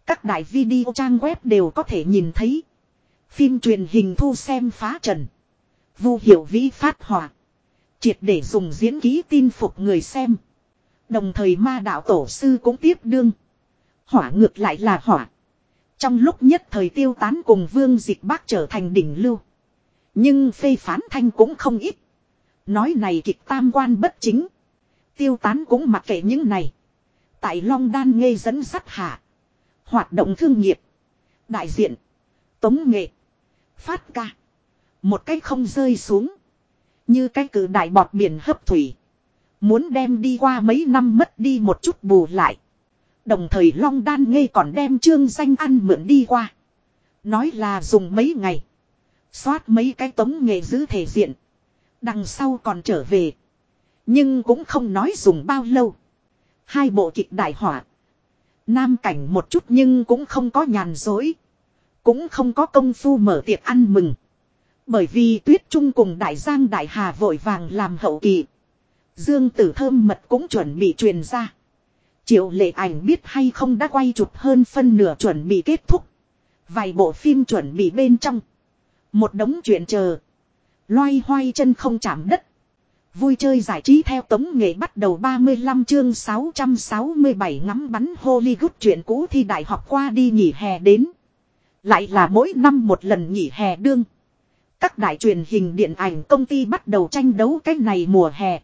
Các đại video trang web đều có thể nhìn thấy. Phim truyền hình thu xem phá trần. Vu hiểu vĩ phát hỏa. Triệt để dùng diễn ký tin phục người xem. Đồng thời ma đạo tổ sư cũng tiếp đương. Hỏa ngược lại là hỏa. Trong lúc nhất thời tiêu tán cùng vương dịch bác trở thành đỉnh lưu. Nhưng phê phán thanh cũng không ít. Nói này kịch tam quan bất chính. Tiêu tán cũng mặc kệ những này. Tại Long Đan ngây dẫn sắt hạ. Hoạt động thương nghiệp. Đại diện. Tống nghệ. Phát ca. Một cách không rơi xuống. Như cái cử đại bọt biển hấp thủy. Muốn đem đi qua mấy năm mất đi một chút bù lại. Đồng thời Long Đan ngây còn đem trương danh ăn mượn đi qua. Nói là dùng mấy ngày. Xoát mấy cái tống nghệ giữ thể diện. Đằng sau còn trở về. Nhưng cũng không nói dùng bao lâu. Hai bộ kịch đại hỏa. Nam cảnh một chút nhưng cũng không có nhàn dối. Cũng không có công phu mở tiệc ăn mừng. Bởi vì Tuyết Trung cùng Đại Giang Đại Hà vội vàng làm hậu kỳ. Dương Tử Thơm Mật cũng chuẩn bị truyền ra. Triệu lệ ảnh biết hay không đã quay chụp hơn phân nửa chuẩn bị kết thúc. Vài bộ phim chuẩn bị bên trong. Một đống chuyện chờ. Loay hoay chân không chạm đất. Vui chơi giải trí theo tống nghệ bắt đầu 35 chương 667 ngắm bắn Hollywood chuyện cũ thi đại học qua đi nghỉ hè đến. Lại là mỗi năm một lần nghỉ hè đương. Các đại truyền hình điện ảnh công ty bắt đầu tranh đấu cái này mùa hè.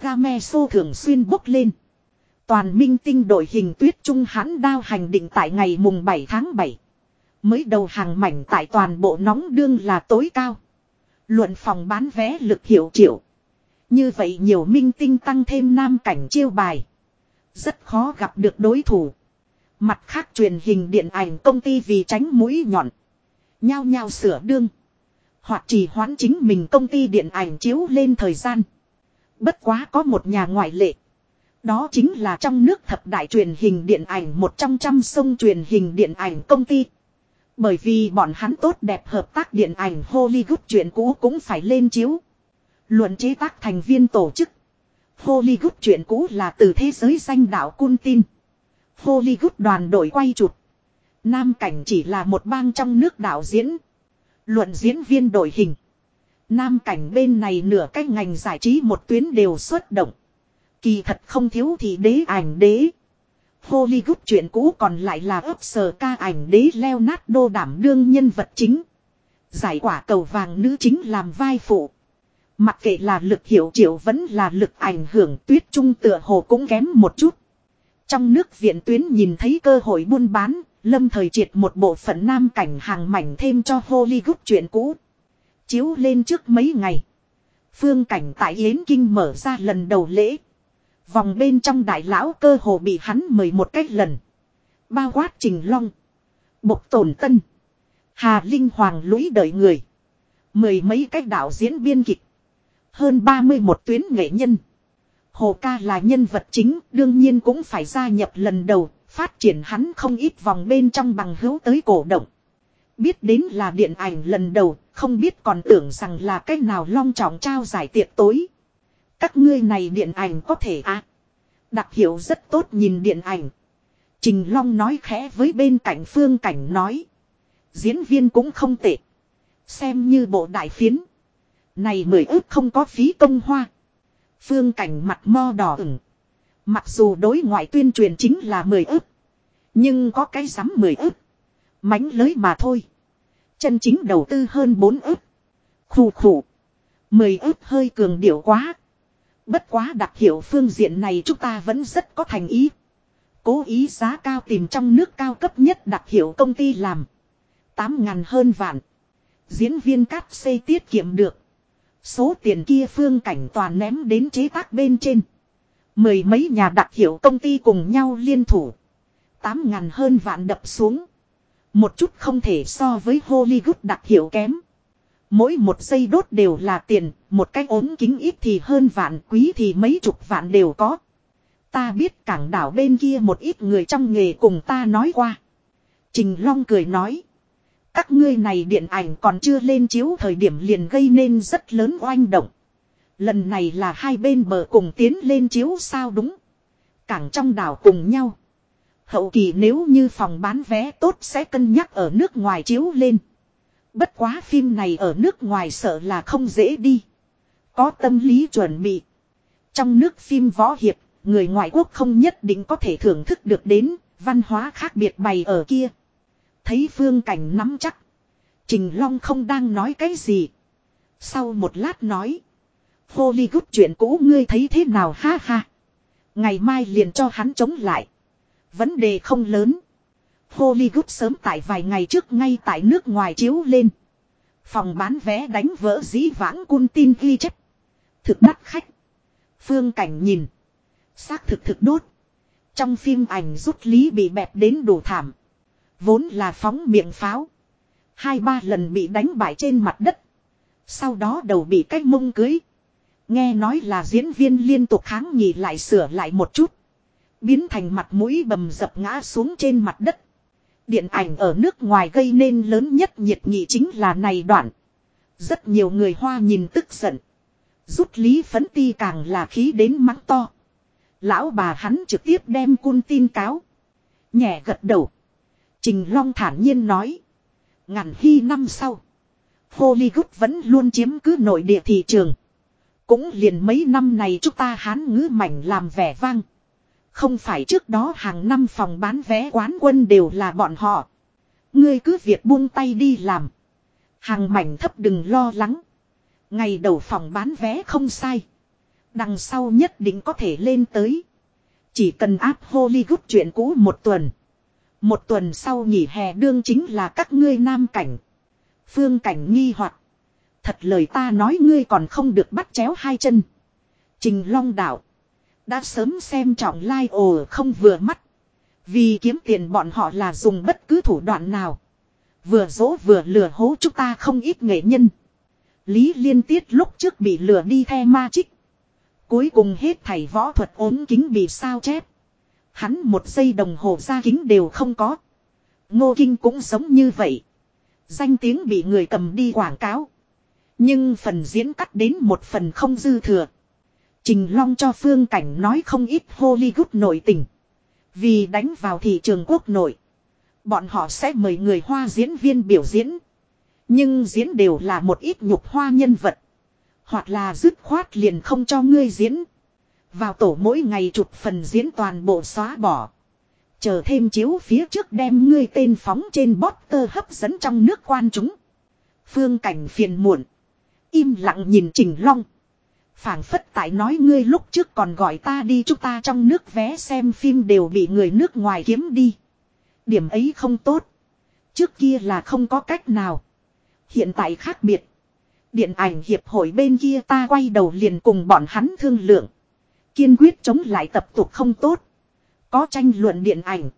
Game show thường xuyên bốc lên. Toàn minh tinh đội hình tuyết trung hãn đao hành định tại ngày mùng 7 tháng 7. Mới đầu hàng mảnh tại toàn bộ nóng đương là tối cao. Luận phòng bán vé lực hiệu triệu. Như vậy nhiều minh tinh tăng thêm nam cảnh chiêu bài. Rất khó gặp được đối thủ. Mặt khác truyền hình điện ảnh công ty vì tránh mũi nhọn. Nhao nhao sửa đương. Hoặc chỉ hoãn chính mình công ty điện ảnh chiếu lên thời gian. Bất quá có một nhà ngoại lệ. Đó chính là trong nước thập đại truyền hình điện ảnh một trong trăm sông truyền hình điện ảnh công ty. Bởi vì bọn hắn tốt đẹp hợp tác điện ảnh Hollywood chuyện cũ cũng phải lên chiếu. Luận chế tác thành viên tổ chức. Hollywood chuyện cũ là từ thế giới danh đạo cun tin. Hollywood đoàn đội quay chụp. Nam cảnh chỉ là một bang trong nước đạo diễn. Luận diễn viên đội hình. Nam cảnh bên này nửa cái ngành giải trí một tuyến đều xuất động. Kỳ thật không thiếu thì đế ảnh đế. Hollywood chuyện cũ còn lại là ấp sờ ca ảnh đế Leonardo đảm đương nhân vật chính. Giải quả cầu vàng nữ chính làm vai phụ. Mặc kệ là lực hiệu triệu vẫn là lực ảnh hưởng tuyết trung tựa hồ cũng kém một chút. Trong nước viện tuyến nhìn thấy cơ hội buôn bán, lâm thời triệt một bộ phận nam cảnh hàng mảnh thêm cho Hollywood chuyện cũ. Chiếu lên trước mấy ngày. Phương cảnh tại Yến Kinh mở ra lần đầu lễ. Vòng bên trong đại lão cơ hồ bị hắn mời một cách lần. Bao quát trình long. Bộc tổn tân. Hà Linh Hoàng lũy đợi người. Mười mấy cách đạo diễn biên kịch. Hơn 31 tuyến nghệ nhân. Hồ ca là nhân vật chính, đương nhiên cũng phải gia nhập lần đầu, Phát triển hắn không ít vòng bên trong bằng hữu tới cổ động. Biết đến là điện ảnh lần đầu, không biết còn tưởng rằng là cách nào long trọng trao giải tiệc tối. Các ngươi này điện ảnh có thể à. Đặc hiệu rất tốt nhìn điện ảnh. Trình Long nói khẽ với bên cạnh phương cảnh nói. Diễn viên cũng không tệ. Xem như bộ đại phiến. Này mười ước không có phí công hoa. Phương cảnh mặt mo đỏ ửng. Mặc dù đối ngoại tuyên truyền chính là mười ước. Nhưng có cái rắm mười ước. Mánh lới mà thôi. Chân chính đầu tư hơn bốn ức. Khủ khủ. Mười ức hơi cường điệu quá. Bất quá đặc hiệu phương diện này chúng ta vẫn rất có thành ý. Cố ý giá cao tìm trong nước cao cấp nhất đặc hiệu công ty làm. Tám ngàn hơn vạn. Diễn viên cắt xây tiết kiệm được. Số tiền kia phương cảnh toàn ném đến chế tác bên trên. Mười mấy nhà đặc hiệu công ty cùng nhau liên thủ. Tám ngàn hơn vạn đập xuống. Một chút không thể so với Hollywood đặc hiệu kém. Mỗi một giây đốt đều là tiền, một cái ốm kính ít thì hơn vạn, quý thì mấy chục vạn đều có. Ta biết cảng đảo bên kia một ít người trong nghề cùng ta nói qua. Trình Long cười nói. Các ngươi này điện ảnh còn chưa lên chiếu thời điểm liền gây nên rất lớn oanh động. Lần này là hai bên bờ cùng tiến lên chiếu sao đúng. Cảng trong đảo cùng nhau. Hậu kỳ nếu như phòng bán vé tốt sẽ cân nhắc ở nước ngoài chiếu lên. Bất quá phim này ở nước ngoài sợ là không dễ đi. Có tâm lý chuẩn bị. Trong nước phim võ hiệp, người ngoại quốc không nhất định có thể thưởng thức được đến, văn hóa khác biệt bày ở kia. Thấy phương cảnh nắm chắc. Trình Long không đang nói cái gì. Sau một lát nói. Hollywood chuyện cũ ngươi thấy thế nào ha ha. Ngày mai liền cho hắn chống lại. Vấn đề không lớn. Hollywood sớm tại vài ngày trước ngay tại nước ngoài chiếu lên. Phòng bán vé đánh vỡ dĩ vãng cun tin ghi chép. Thực đắt khách. Phương cảnh nhìn. Xác thực thực đốt. Trong phim ảnh rút lý bị bẹp đến đủ thảm. Vốn là phóng miệng pháo. Hai ba lần bị đánh bại trên mặt đất. Sau đó đầu bị cách mông cưới. Nghe nói là diễn viên liên tục kháng nghị lại sửa lại một chút. Biến thành mặt mũi bầm dập ngã xuống trên mặt đất. Điện ảnh ở nước ngoài gây nên lớn nhất nhiệt nghị chính là này đoạn. Rất nhiều người Hoa nhìn tức giận. Rút lý phấn ti càng là khí đến mắng to. Lão bà hắn trực tiếp đem cun tin cáo. Nhẹ gật đầu. Trình Long thản nhiên nói. Ngàn hy năm sau. Hollywood vẫn luôn chiếm cứ nội địa thị trường. Cũng liền mấy năm này chúng ta hán ngữ mảnh làm vẻ vang. Không phải trước đó hàng năm phòng bán vé quán quân đều là bọn họ. Ngươi cứ việc buông tay đi làm. Hàng mảnh thấp đừng lo lắng. Ngày đầu phòng bán vé không sai. Đằng sau nhất định có thể lên tới. Chỉ cần áp Hollywood chuyện cũ một tuần. Một tuần sau nghỉ hè đương chính là các ngươi nam cảnh. Phương cảnh nghi hoặc Thật lời ta nói ngươi còn không được bắt chéo hai chân. Trình Long đạo. Đã sớm xem trọng lai like ồ không vừa mắt. Vì kiếm tiền bọn họ là dùng bất cứ thủ đoạn nào. Vừa dỗ vừa lừa hố chúng ta không ít nghệ nhân. Lý liên tiết lúc trước bị lừa đi the ma trích. Cuối cùng hết thầy võ thuật ốm kính bị sao chép. Hắn một giây đồng hồ ra kính đều không có. Ngô Kinh cũng sống như vậy. Danh tiếng bị người cầm đi quảng cáo. Nhưng phần diễn cắt đến một phần không dư thừa. Trình Long cho Phương Cảnh nói không ít Hollywood nổi tình. Vì đánh vào thị trường quốc nội. Bọn họ sẽ mời người hoa diễn viên biểu diễn. Nhưng diễn đều là một ít nhục hoa nhân vật. Hoặc là dứt khoát liền không cho ngươi diễn. Vào tổ mỗi ngày chụp phần diễn toàn bộ xóa bỏ. Chờ thêm chiếu phía trước đem ngươi tên phóng trên tơ hấp dẫn trong nước quan chúng. Phương cảnh phiền muộn. Im lặng nhìn Trình Long phảng phất tại nói ngươi lúc trước còn gọi ta đi, chúng ta trong nước vé xem phim đều bị người nước ngoài kiếm đi. Điểm ấy không tốt. Trước kia là không có cách nào. Hiện tại khác biệt. Điện ảnh hiệp hội bên kia ta quay đầu liền cùng bọn hắn thương lượng. Kiên quyết chống lại tập tục không tốt. Có tranh luận điện ảnh.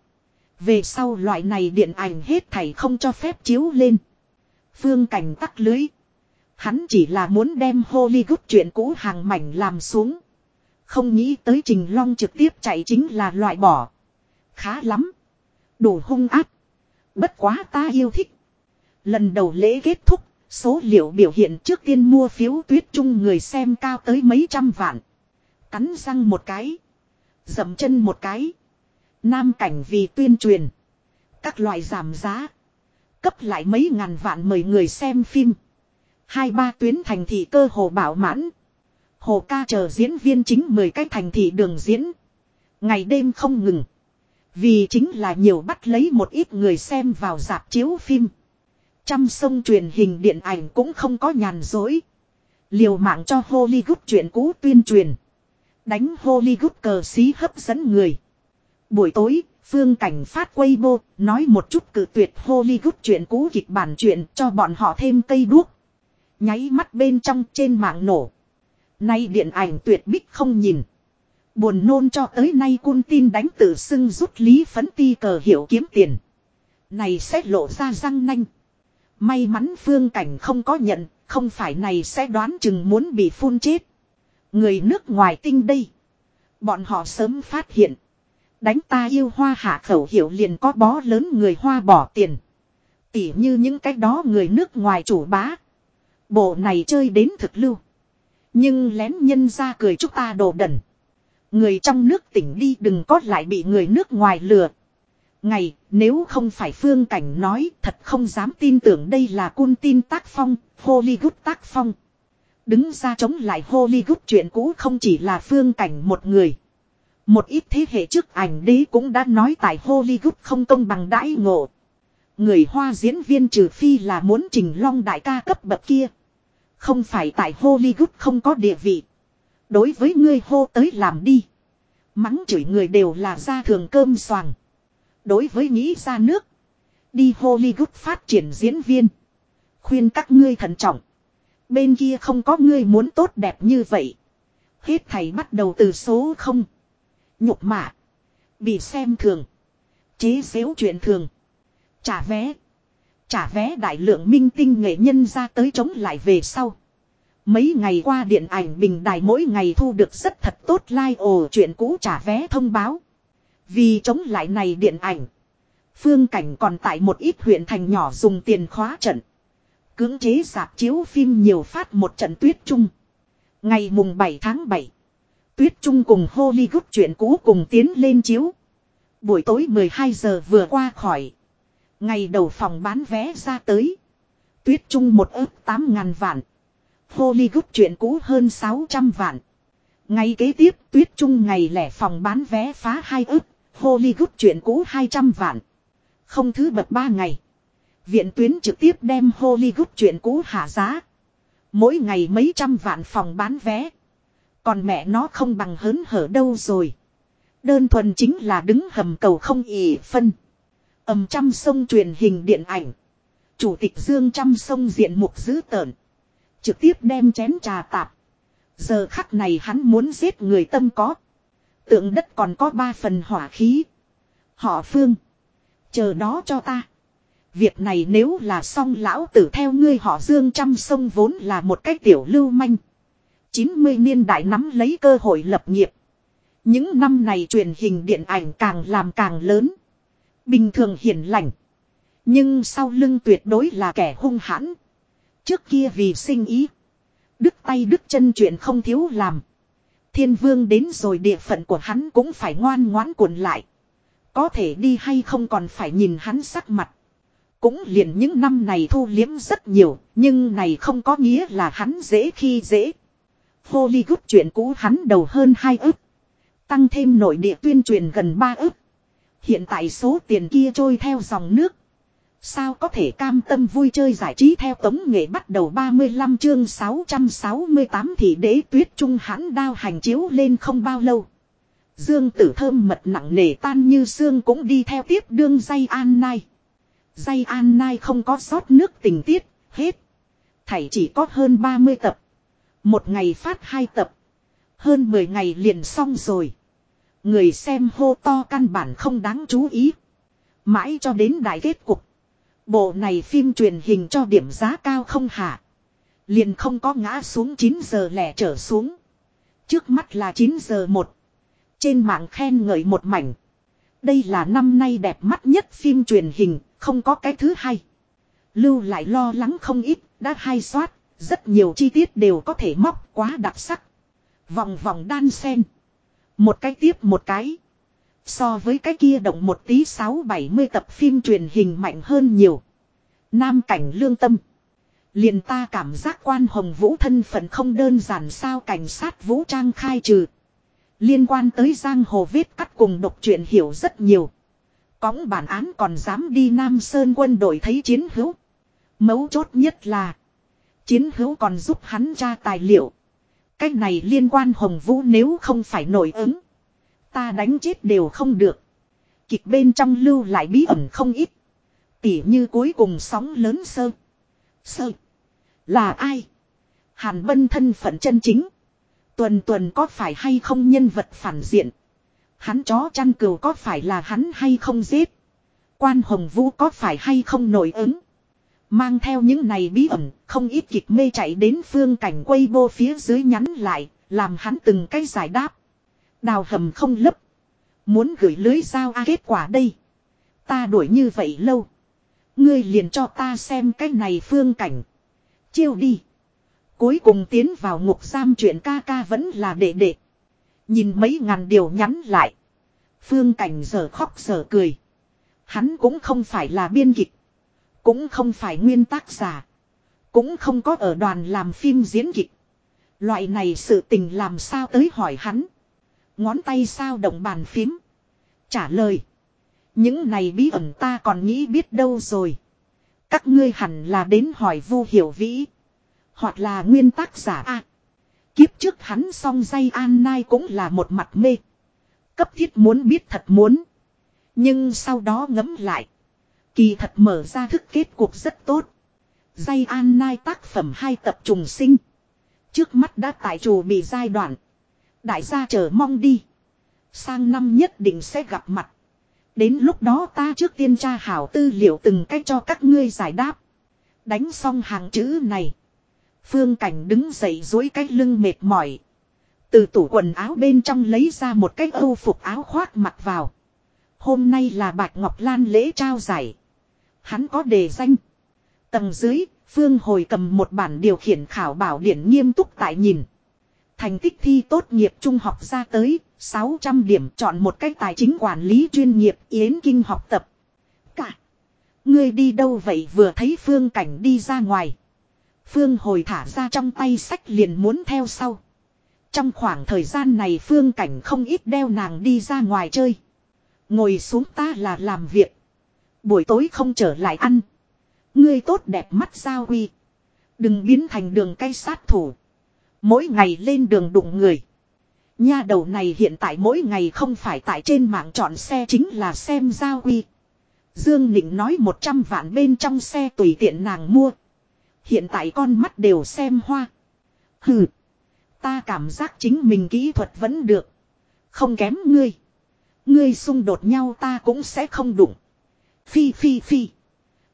Về sau loại này điện ảnh hết thảy không cho phép chiếu lên. Phương cảnh tắc lưới. Hắn chỉ là muốn đem Hollywood chuyện cũ hàng mảnh làm xuống. Không nghĩ tới Trình Long trực tiếp chạy chính là loại bỏ. Khá lắm. Đủ hung áp. Bất quá ta yêu thích. Lần đầu lễ kết thúc, số liệu biểu hiện trước tiên mua phiếu tuyết chung người xem cao tới mấy trăm vạn. Cắn răng một cái. Dậm chân một cái. Nam cảnh vì tuyên truyền. Các loại giảm giá. Cấp lại mấy ngàn vạn mời người xem phim. Hai ba tuyến thành thị cơ hồ bảo mãn. Hồ ca chờ diễn viên chính mười cái thành thị đường diễn. Ngày đêm không ngừng. Vì chính là nhiều bắt lấy một ít người xem vào dạp chiếu phim. Trăm sông truyền hình điện ảnh cũng không có nhàn dối. Liều mạng cho Hollywood chuyện cũ tuyên truyền. Đánh Hollywood cờ xí hấp dẫn người. Buổi tối, Phương Cảnh phát Weibo, nói một chút cử tuyệt Hollywood chuyện cũ kịch bản chuyện cho bọn họ thêm cây đuốc. Nháy mắt bên trong trên mạng nổ. Nay điện ảnh tuyệt bích không nhìn. Buồn nôn cho tới nay cun tin đánh tự xưng rút lý phấn ti cờ hiểu kiếm tiền. Này sẽ lộ ra răng nanh. May mắn phương cảnh không có nhận, không phải này sẽ đoán chừng muốn bị phun chết. Người nước ngoài tinh đây. Bọn họ sớm phát hiện. Đánh ta yêu hoa hạ khẩu hiệu liền có bó lớn người hoa bỏ tiền. Tỉ như những cái đó người nước ngoài chủ bá. Bộ này chơi đến thực lưu. Nhưng lén nhân ra cười chúc ta đồ đần. Người trong nước tỉnh đi đừng có lại bị người nước ngoài lừa. Ngày, nếu không phải phương cảnh nói thật không dám tin tưởng đây là cun tin tác phong, Hollywood tác phong. Đứng ra chống lại Hollywood chuyện cũ không chỉ là phương cảnh một người. Một ít thế hệ trước ảnh đế cũng đã nói tại Hollywood không công bằng đãi ngộ. Người Hoa diễn viên trừ phi là muốn trình long đại ca cấp bậc kia. Không phải tại Hollywood không có địa vị. Đối với ngươi hô tới làm đi. Mắng chửi người đều là ra thường cơm xoàng. Đối với nghĩ ra nước. Đi Hollywood phát triển diễn viên. Khuyên các ngươi thận trọng. Bên kia không có ngươi muốn tốt đẹp như vậy. Hết thầy bắt đầu từ số không. Nhục mạ. Bị xem thường. Chế xếu chuyện thường. Trả vé. Trả vé đại lượng minh tinh nghệ nhân ra tới chống lại về sau. Mấy ngày qua điện ảnh bình đài mỗi ngày thu được rất thật tốt like ồ chuyện cũ trả vé thông báo. Vì chống lại này điện ảnh. Phương cảnh còn tại một ít huyện thành nhỏ dùng tiền khóa trận. Cưỡng chế sạp chiếu phim nhiều phát một trận tuyết trung. Ngày mùng 7 tháng 7. Tuyết Trung cùng Hollywood chuyện cũ cùng tiến lên chiếu. Buổi tối 12 giờ vừa qua khỏi. Ngày đầu phòng bán vé ra tới. Tuyết Trung một ớt 8 ngàn vạn. Hollywood chuyện cũ hơn 600 vạn. Ngày kế tiếp, Tuyết Trung ngày lẻ phòng bán vé phá hai ước. Hollywood chuyện cũ 200 vạn. Không thứ bật 3 ngày. Viện tuyến trực tiếp đem Hollywood chuyện cũ hạ giá. Mỗi ngày mấy trăm vạn phòng bán vé. Còn mẹ nó không bằng hớn hở đâu rồi. Đơn thuần chính là đứng hầm cầu không ỉ phân ầm trăm sông truyền hình điện ảnh. Chủ tịch Dương trăm sông diện mục dữ tợn. Trực tiếp đem chén trà tạp. Giờ khắc này hắn muốn giết người tâm có. Tượng đất còn có ba phần hỏa khí. Họ phương. Chờ đó cho ta. Việc này nếu là song lão tử theo ngươi họ dương trăm sông vốn là một cái tiểu lưu manh. 90 niên đại nắm lấy cơ hội lập nghiệp. Những năm này truyền hình điện ảnh càng làm càng lớn. Bình thường hiền lành. Nhưng sau lưng tuyệt đối là kẻ hung hãn. Trước kia vì sinh ý. Đứt tay đứt chân chuyện không thiếu làm. Thiên vương đến rồi địa phận của hắn cũng phải ngoan ngoãn cuộn lại. Có thể đi hay không còn phải nhìn hắn sắc mặt. Cũng liền những năm này thu liếm rất nhiều, nhưng này không có nghĩa là hắn dễ khi dễ. Hollywood chuyện cũ hắn đầu hơn 2 ức. Tăng thêm nội địa tuyên truyền gần 3 ức. Hiện tại số tiền kia trôi theo dòng nước. Sao có thể cam tâm vui chơi giải trí theo tống nghệ bắt đầu 35 chương 668 thì đế tuyết trung hãn đao hành chiếu lên không bao lâu. Dương tử thơm mật nặng nề tan như xương cũng đi theo tiếp đương dây an nai. Dây an nai không có sót nước tình tiết, hết. Thảy chỉ có hơn 30 tập. Một ngày phát hai tập. Hơn 10 ngày liền xong rồi. Người xem hô to căn bản không đáng chú ý. Mãi cho đến đại kết cục. Bộ này phim truyền hình cho điểm giá cao không hả? Liền không có ngã xuống 9 giờ lẻ trở xuống. Trước mắt là 9 giờ 1. Trên mạng khen ngợi một mảnh. Đây là năm nay đẹp mắt nhất phim truyền hình, không có cái thứ hai. Lưu lại lo lắng không ít, đã hai soát, rất nhiều chi tiết đều có thể móc quá đặc sắc. Vòng vòng đan sen. Một cái tiếp một cái. So với cái kia động một tí 6-70 tập phim truyền hình mạnh hơn nhiều. Nam cảnh lương tâm. Liền ta cảm giác quan hồng vũ thân phận không đơn giản sao cảnh sát vũ trang khai trừ. Liên quan tới giang hồ viết cắt cùng độc truyện hiểu rất nhiều. Cõng bản án còn dám đi Nam Sơn quân đội thấy chiến hữu. Mấu chốt nhất là. Chiến hữu còn giúp hắn tra tài liệu. Cách này liên quan Hồng Vũ nếu không phải nổi ứng. Ta đánh chết đều không được. Kịch bên trong lưu lại bí ẩn không ít. Tỉ như cuối cùng sóng lớn sơ. Sơ. Là ai? Hàn Bân thân phận chân chính. Tuần tuần có phải hay không nhân vật phản diện. Hắn chó chăn cừu có phải là hắn hay không giết. Quan Hồng Vũ có phải hay không nổi ứng. Mang theo những này bí ẩn, không ít kịch mê chạy đến phương cảnh quay bô phía dưới nhắn lại, làm hắn từng cái giải đáp. Đào hầm không lấp. Muốn gửi lưới sao a kết quả đây. Ta đuổi như vậy lâu. Ngươi liền cho ta xem cái này phương cảnh. Chiêu đi. Cuối cùng tiến vào ngục giam chuyện ca ca vẫn là đệ đệ. Nhìn mấy ngàn điều nhắn lại. Phương cảnh giờ khóc giờ cười. Hắn cũng không phải là biên kịch. Cũng không phải nguyên tác giả. Cũng không có ở đoàn làm phim diễn kịch. Loại này sự tình làm sao tới hỏi hắn. Ngón tay sao động bàn phím. Trả lời. Những này bí ẩn ta còn nghĩ biết đâu rồi. Các ngươi hẳn là đến hỏi vu hiểu vĩ. Hoặc là nguyên tác giả A. kiếp trước hắn song dây an nai cũng là một mặt mê. Cấp thiết muốn biết thật muốn. Nhưng sau đó ngấm lại. Kỳ thật mở ra thức kết cuộc rất tốt. Dây an nai tác phẩm hai tập trùng sinh. Trước mắt đã tại trù bị giai đoạn. Đại gia chờ mong đi. Sang năm nhất định sẽ gặp mặt. Đến lúc đó ta trước tiên tra hảo tư liệu từng cách cho các ngươi giải đáp. Đánh xong hàng chữ này. Phương Cảnh đứng dậy dối cái lưng mệt mỏi. Từ tủ quần áo bên trong lấy ra một cái âu phục áo khoác mặc vào. Hôm nay là Bạch Ngọc Lan lễ trao giải. Hắn có đề danh. Tầng dưới, Phương hồi cầm một bản điều khiển khảo bảo điển nghiêm túc tại nhìn. Thành tích thi tốt nghiệp trung học ra tới, 600 điểm chọn một cách tài chính quản lý chuyên nghiệp Yến Kinh học tập. Cả. Ngươi đi đâu vậy vừa thấy Phương Cảnh đi ra ngoài. Phương hồi thả ra trong tay sách liền muốn theo sau. Trong khoảng thời gian này Phương Cảnh không ít đeo nàng đi ra ngoài chơi. Ngồi xuống ta là làm việc. Buổi tối không trở lại ăn. Ngươi tốt đẹp mắt sao huy. Đừng biến thành đường cây sát thủ. Mỗi ngày lên đường đụng người. Nha đầu này hiện tại mỗi ngày không phải tại trên mạng chọn xe chính là xem giao huy. Dương Nịnh nói 100 vạn bên trong xe tùy tiện nàng mua. Hiện tại con mắt đều xem hoa. Hừ. Ta cảm giác chính mình kỹ thuật vẫn được. Không kém ngươi. Ngươi xung đột nhau ta cũng sẽ không đụng. Phi phi phi.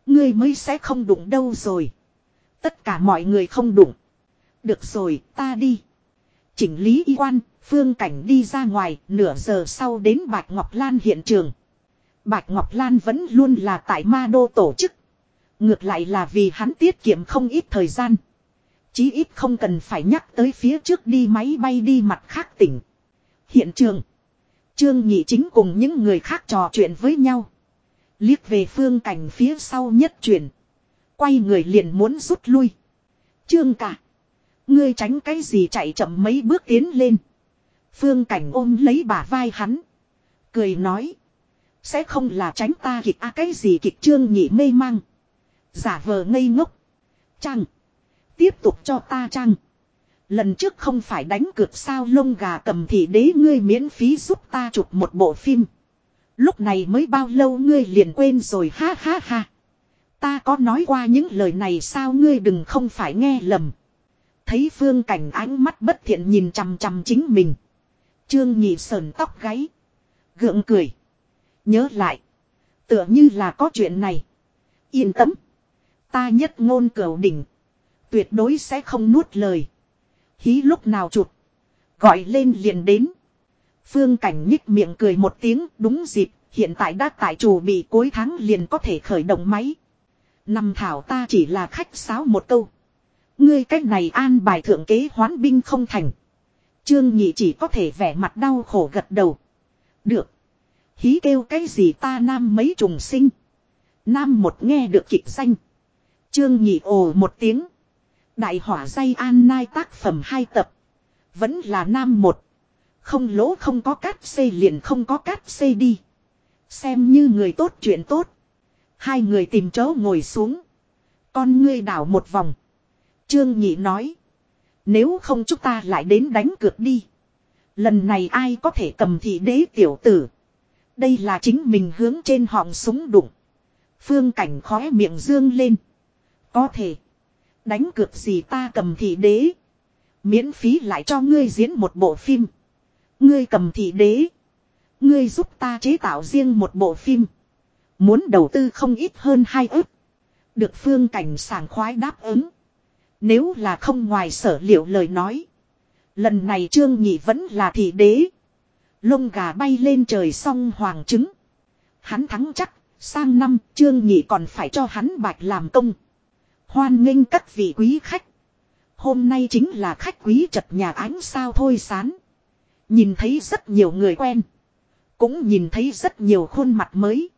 Ngươi mới sẽ không đụng đâu rồi. Tất cả mọi người không đụng. Được rồi, ta đi. Chỉnh lý y quan, phương cảnh đi ra ngoài, nửa giờ sau đến Bạch Ngọc Lan hiện trường. Bạch Ngọc Lan vẫn luôn là tại ma đô tổ chức. Ngược lại là vì hắn tiết kiệm không ít thời gian. Chí ít không cần phải nhắc tới phía trước đi máy bay đi mặt khác tỉnh. Hiện trường. Trương Nhị Chính cùng những người khác trò chuyện với nhau. Liếc về phương cảnh phía sau nhất chuyển. Quay người liền muốn rút lui. Trương cả. Ngươi tránh cái gì chạy chậm mấy bước tiến lên. Phương cảnh ôm lấy bả vai hắn. Cười nói. Sẽ không là tránh ta kịch a cái gì kịch trương nhị mê mang. Giả vờ ngây ngốc. Trăng. Tiếp tục cho ta trăng. Lần trước không phải đánh cược sao lông gà cầm thị đế ngươi miễn phí giúp ta chụp một bộ phim. Lúc này mới bao lâu ngươi liền quên rồi ha ha ha. Ta có nói qua những lời này sao ngươi đừng không phải nghe lầm. Thấy phương cảnh ánh mắt bất thiện nhìn chằm chằm chính mình. Trương nhị sờn tóc gáy. Gượng cười. Nhớ lại. Tựa như là có chuyện này. Yên tâm. Ta nhất ngôn cửu đỉnh. Tuyệt đối sẽ không nuốt lời. Hí lúc nào chụt. Gọi lên liền đến. Phương cảnh nhích miệng cười một tiếng, đúng dịp, hiện tại đã tại chủ bị cuối tháng liền có thể khởi động máy. Nằm thảo ta chỉ là khách sáo một câu. Ngươi cách này an bài thượng kế hoán binh không thành. Trương Nhị chỉ có thể vẻ mặt đau khổ gật đầu. Được. Hí kêu cái gì ta nam mấy trùng sinh. Nam một nghe được kịch danh. Trương Nhị ồ một tiếng. Đại hỏa dây an nai tác phẩm hai tập. Vẫn là nam một. Không lỗ không có cát xây liền không có cát xây đi. Xem như người tốt chuyện tốt. Hai người tìm chỗ ngồi xuống. Con ngươi đảo một vòng. Trương Nhị nói. Nếu không chúng ta lại đến đánh cược đi. Lần này ai có thể cầm thị đế tiểu tử. Đây là chính mình hướng trên họng súng đụng. Phương cảnh khóe miệng dương lên. Có thể. Đánh cược gì ta cầm thị đế. Miễn phí lại cho ngươi diễn một bộ phim. Ngươi cầm thị đế. Ngươi giúp ta chế tạo riêng một bộ phim. Muốn đầu tư không ít hơn hai ức. Được phương cảnh sảng khoái đáp ứng. Nếu là không ngoài sở liệu lời nói. Lần này trương nhị vẫn là thị đế. Lông gà bay lên trời song hoàng trứng. Hắn thắng chắc, sang năm trương nhị còn phải cho hắn bạch làm công. Hoan nghênh các vị quý khách. Hôm nay chính là khách quý chật nhà ánh sao thôi sán. Nhìn thấy rất nhiều người quen. Cũng nhìn thấy rất nhiều khuôn mặt mới.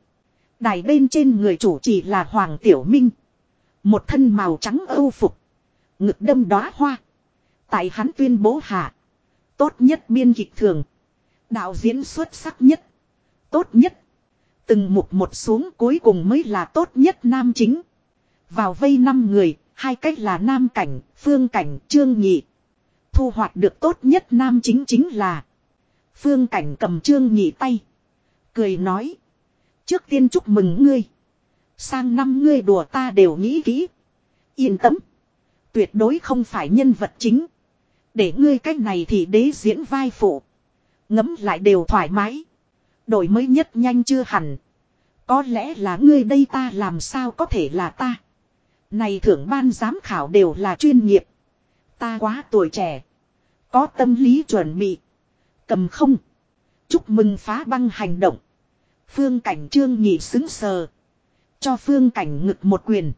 Đài bên trên người chủ chỉ là Hoàng Tiểu Minh. Một thân màu trắng âu phục. Ngực đâm đóa hoa. Tại hắn tuyên bố hạ. Tốt nhất biên kịch thường. Đạo diễn xuất sắc nhất. Tốt nhất. Từng mục một xuống cuối cùng mới là tốt nhất nam chính. Vào vây năm người, hai cách là nam cảnh, phương cảnh, trương nhị. Thu hoạch được tốt nhất nam chính chính là. Phương cảnh cầm trương nhị tay. Cười nói. Trước tiên chúc mừng ngươi. Sang năm ngươi đùa ta đều nghĩ kỹ. Yên tâm. Tuyệt đối không phải nhân vật chính. Để ngươi cách này thì đế diễn vai phụ. Ngấm lại đều thoải mái. Đổi mới nhất nhanh chưa hẳn. Có lẽ là ngươi đây ta làm sao có thể là ta. Này thưởng ban giám khảo đều là chuyên nghiệp. Ta quá tuổi trẻ. Có tâm lý chuẩn bị. Cầm không. Chúc mừng phá băng hành động. Phương cảnh trương nhị xứng sờ. Cho phương cảnh ngực một quyền.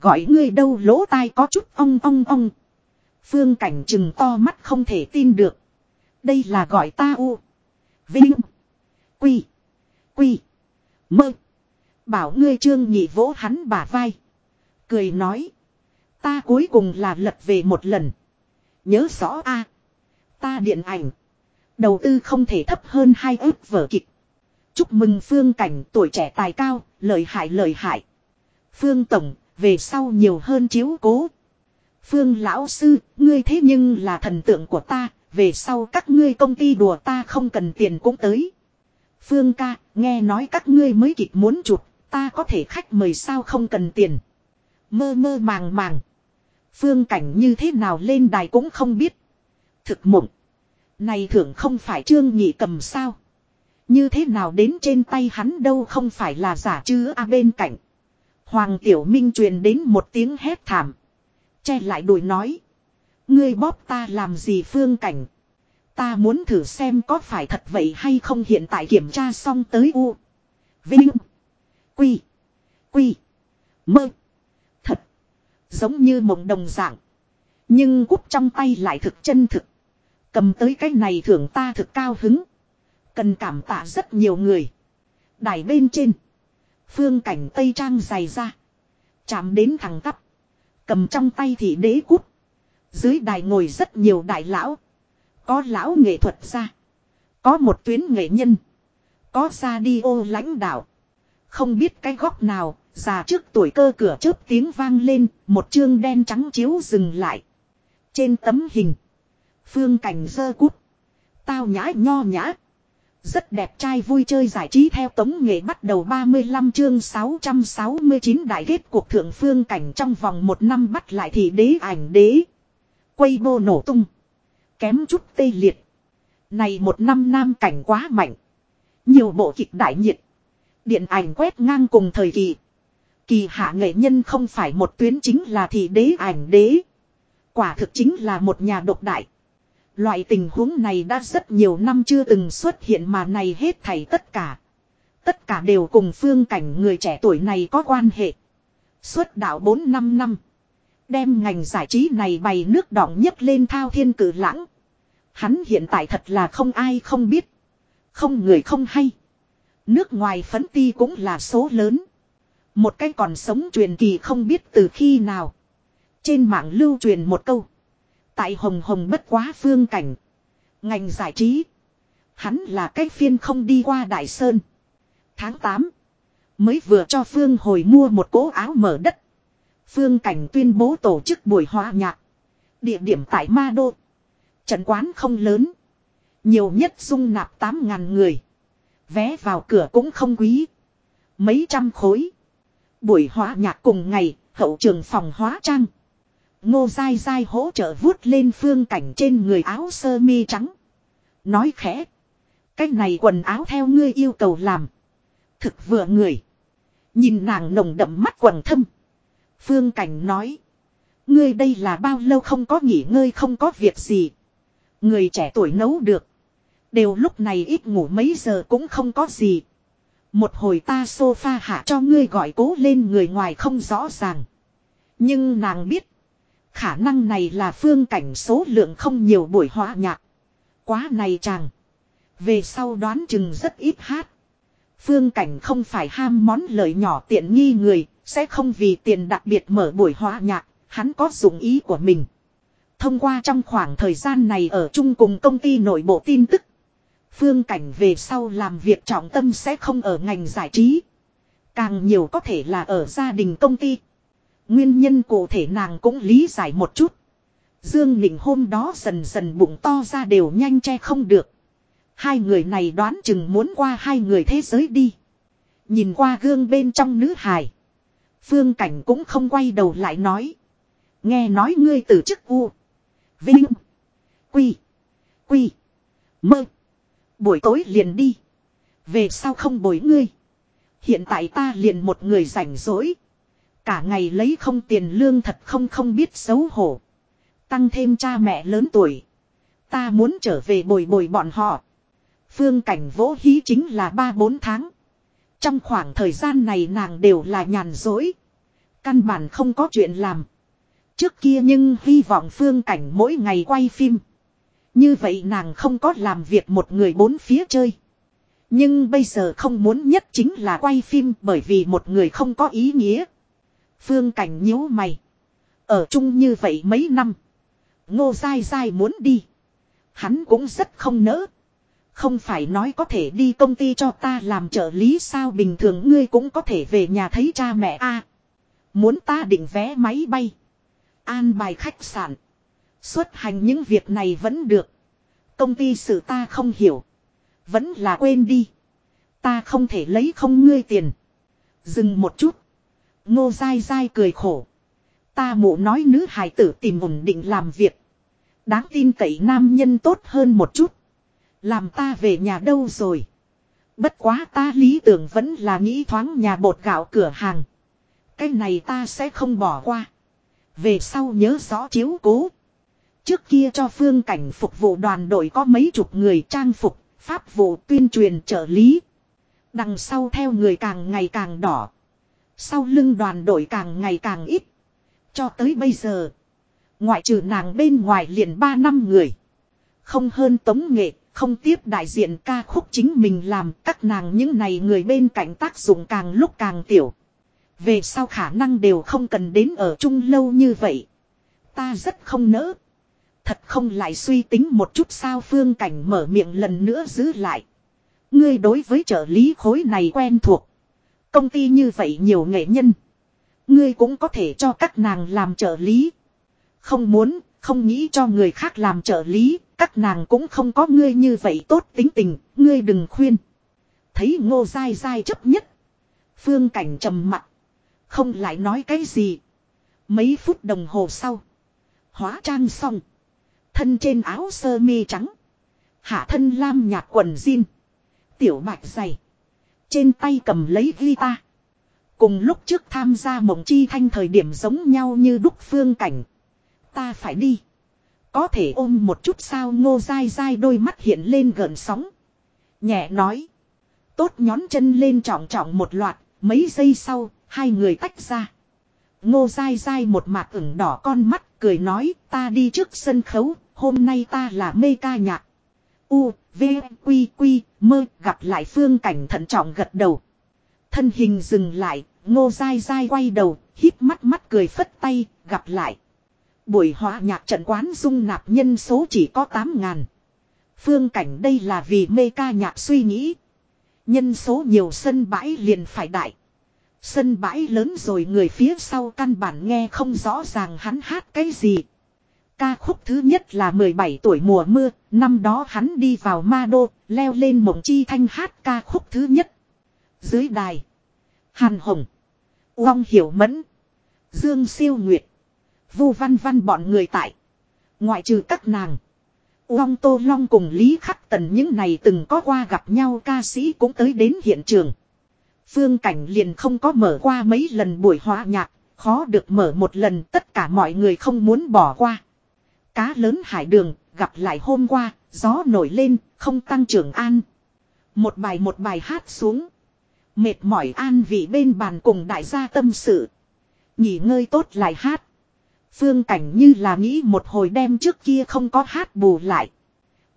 Gọi ngươi đâu lỗ tai có chút ong ong ong. Phương cảnh chừng to mắt không thể tin được. Đây là gọi ta u. Vinh. Quy. Quy. Mơ. Bảo ngươi trương nhị vỗ hắn bả vai. Cười nói. Ta cuối cùng là lật về một lần. Nhớ rõ a Ta điện ảnh. Đầu tư không thể thấp hơn hai ước vở kịch. Chúc mừng Phương Cảnh tuổi trẻ tài cao, lợi hại lợi hại. Phương Tổng, về sau nhiều hơn chiếu cố. Phương Lão Sư, ngươi thế nhưng là thần tượng của ta, về sau các ngươi công ty đùa ta không cần tiền cũng tới. Phương ca, nghe nói các ngươi mới kịch muốn chụp, ta có thể khách mời sao không cần tiền. Mơ mơ màng màng. Phương cảnh như thế nào lên đài cũng không biết. Thực mộng. Này thưởng không phải trương nhị cầm sao. Như thế nào đến trên tay hắn đâu không phải là giả chứ a bên cạnh. Hoàng Tiểu Minh truyền đến một tiếng hét thảm. Che lại đùi nói. Ngươi bóp ta làm gì phương cảnh. Ta muốn thử xem có phải thật vậy hay không hiện tại kiểm tra xong tới U. Vinh. Quy. Quy. Mơ. Thật. Giống như mộng đồng dạng. Nhưng cúp trong tay lại thực chân thực. Cầm tới cái này thưởng ta thực cao hứng. Cần cảm tạ rất nhiều người. Đài bên trên. Phương cảnh Tây Trang dày ra. Chạm đến thẳng tắp. Cầm trong tay thì đế cút. Dưới đài ngồi rất nhiều đại lão. Có lão nghệ thuật ra. Có một tuyến nghệ nhân. Có ra đi ô lãnh đạo. Không biết cái góc nào, già trước tuổi cơ cửa chớp tiếng vang lên, một chương đen trắng chiếu dừng lại. Trên tấm hình. Phương cảnh dơ cút. Tao nhã nho nhã. Rất đẹp trai vui chơi giải trí theo tống nghệ bắt đầu 35 chương 669 đại kết cuộc thượng phương cảnh trong vòng một năm bắt lại thì đế ảnh đế. Quay bô nổ tung. Kém chút tê liệt. Này một năm nam cảnh quá mạnh. Nhiều bộ kịch đại nhiệt. Điện ảnh quét ngang cùng thời kỳ. Kỳ hạ nghệ nhân không phải một tuyến chính là thị đế ảnh đế. Quả thực chính là một nhà độc đại. Loại tình huống này đã rất nhiều năm chưa từng xuất hiện mà này hết thảy tất cả. Tất cả đều cùng phương cảnh người trẻ tuổi này có quan hệ. Xuất đạo 4-5 năm. Đem ngành giải trí này bày nước đỏng nhất lên thao thiên cử lãng. Hắn hiện tại thật là không ai không biết. Không người không hay. Nước ngoài phấn ti cũng là số lớn. Một cái còn sống truyền kỳ không biết từ khi nào. Trên mạng lưu truyền một câu. Tại hồng hồng bất quá phương cảnh. Ngành giải trí. Hắn là cái phiên không đi qua Đại Sơn. Tháng 8. Mới vừa cho Phương hồi mua một cố áo mở đất. Phương Cảnh tuyên bố tổ chức buổi hòa nhạc. Địa điểm tại Ma Đô. Trận quán không lớn. Nhiều nhất dung nạp 8.000 người. Vé vào cửa cũng không quý. Mấy trăm khối. Buổi hóa nhạc cùng ngày, hậu trường phòng hóa trang. Ngô dai dai hỗ trợ vuốt lên phương cảnh trên người áo sơ mi trắng. Nói khẽ. Cái này quần áo theo ngươi yêu cầu làm. Thực vừa người. Nhìn nàng nồng đậm mắt quần thâm. Phương cảnh nói. Ngươi đây là bao lâu không có nghỉ ngơi, không có việc gì. Người trẻ tuổi nấu được. Đều lúc này ít ngủ mấy giờ cũng không có gì. Một hồi ta sofa hạ cho ngươi gọi cố lên người ngoài không rõ ràng. Nhưng nàng biết. Khả năng này là phương cảnh số lượng không nhiều buổi hóa nhạc. Quá này chàng. Về sau đoán chừng rất ít hát. Phương cảnh không phải ham món lời nhỏ tiện nghi người, sẽ không vì tiền đặc biệt mở buổi hóa nhạc, hắn có dụng ý của mình. Thông qua trong khoảng thời gian này ở chung cùng công ty nội bộ tin tức. Phương cảnh về sau làm việc trọng tâm sẽ không ở ngành giải trí. Càng nhiều có thể là ở gia đình công ty. Nguyên nhân cụ thể nàng cũng lý giải một chút. Dương Nịnh hôm đó dần dần bụng to ra đều nhanh che không được. Hai người này đoán chừng muốn qua hai người thế giới đi. Nhìn qua gương bên trong nữ hài. Phương Cảnh cũng không quay đầu lại nói. Nghe nói ngươi từ chức u. Vinh. Quy. Quy. Mơ. Buổi tối liền đi. Về sao không bồi ngươi. Hiện tại ta liền một người rảnh rỗi. Cả ngày lấy không tiền lương thật không không biết xấu hổ. Tăng thêm cha mẹ lớn tuổi. Ta muốn trở về bồi bồi bọn họ. Phương cảnh vỗ hí chính là 3-4 tháng. Trong khoảng thời gian này nàng đều là nhàn dối. Căn bản không có chuyện làm. Trước kia nhưng hy vọng phương cảnh mỗi ngày quay phim. Như vậy nàng không có làm việc một người bốn phía chơi. Nhưng bây giờ không muốn nhất chính là quay phim bởi vì một người không có ý nghĩa. Phương cảnh nhíu mày. Ở chung như vậy mấy năm. Ngô dai dai muốn đi. Hắn cũng rất không nỡ. Không phải nói có thể đi công ty cho ta làm trợ lý sao bình thường ngươi cũng có thể về nhà thấy cha mẹ a Muốn ta định vé máy bay. An bài khách sạn. Xuất hành những việc này vẫn được. Công ty sự ta không hiểu. Vẫn là quên đi. Ta không thể lấy không ngươi tiền. Dừng một chút. Ngô dai dai cười khổ. Ta mụ nói nữ hài tử tìm ổn định làm việc. Đáng tin cậy nam nhân tốt hơn một chút. Làm ta về nhà đâu rồi. Bất quá ta lý tưởng vẫn là nghĩ thoáng nhà bột gạo cửa hàng. Cái này ta sẽ không bỏ qua. Về sau nhớ rõ chiếu cố. Trước kia cho phương cảnh phục vụ đoàn đội có mấy chục người trang phục, pháp vụ tuyên truyền trợ lý. Đằng sau theo người càng ngày càng đỏ. Sau lưng đoàn đội càng ngày càng ít. Cho tới bây giờ. Ngoại trừ nàng bên ngoài liền 3 năm người. Không hơn tống nghệ, không tiếp đại diện ca khúc chính mình làm các nàng những này người bên cạnh tác dụng càng lúc càng tiểu. Về sau khả năng đều không cần đến ở chung lâu như vậy. Ta rất không nỡ. Thật không lại suy tính một chút sao phương cảnh mở miệng lần nữa giữ lại. Ngươi đối với trợ lý khối này quen thuộc. Công ty như vậy nhiều nghệ nhân. Ngươi cũng có thể cho các nàng làm trợ lý. Không muốn, không nghĩ cho người khác làm trợ lý, các nàng cũng không có ngươi như vậy tốt tính tình, ngươi đừng khuyên. Thấy ngô dai dai chấp nhất. Phương cảnh trầm mặt. Không lại nói cái gì. Mấy phút đồng hồ sau. Hóa trang xong. Thân trên áo sơ mi trắng. Hạ thân lam nhạt quần jean. Tiểu bạch dày. Trên tay cầm lấy guitar. Cùng lúc trước tham gia mộng chi thanh thời điểm giống nhau như đúc phương cảnh. Ta phải đi. Có thể ôm một chút sao ngô dai dai đôi mắt hiện lên gần sóng. Nhẹ nói. tốt nhón chân lên trọng trọng một loạt, mấy giây sau, hai người tách ra. Ngô dai dai một mặt ửng đỏ con mắt, cười nói, ta đi trước sân khấu, hôm nay ta là mê ca nhạc. U, V, Quy, Quy, mơ, gặp lại phương cảnh thận trọng gật đầu. Thân hình dừng lại, ngô dai dai quay đầu, híp mắt mắt cười phất tay, gặp lại. Buổi hòa nhạc trận quán dung nạp nhân số chỉ có 8 ngàn. Phương cảnh đây là vì mê ca nhạc suy nghĩ. Nhân số nhiều sân bãi liền phải đại. Sân bãi lớn rồi người phía sau căn bản nghe không rõ ràng hắn hát cái gì. Ca khúc thứ nhất là 17 tuổi mùa mưa, năm đó hắn đi vào ma đô, leo lên mộng chi thanh hát ca khúc thứ nhất. Dưới đài, Hàn Hồng, Uông Hiểu Mẫn, Dương Siêu Nguyệt, Vu Văn Văn bọn người tại. Ngoại trừ các nàng. Uông Tô Long cùng Lý Khắc Tần những này từng có qua gặp nhau ca sĩ cũng tới đến hiện trường. Phương Cảnh liền không có mở qua mấy lần buổi hòa nhạc, khó được mở một lần tất cả mọi người không muốn bỏ qua. Cá lớn hải đường, gặp lại hôm qua, gió nổi lên, không tăng trưởng an. Một bài một bài hát xuống. Mệt mỏi an vị bên bàn cùng đại gia tâm sự. Nghỉ ngơi tốt lại hát. Phương cảnh như là nghĩ một hồi đêm trước kia không có hát bù lại.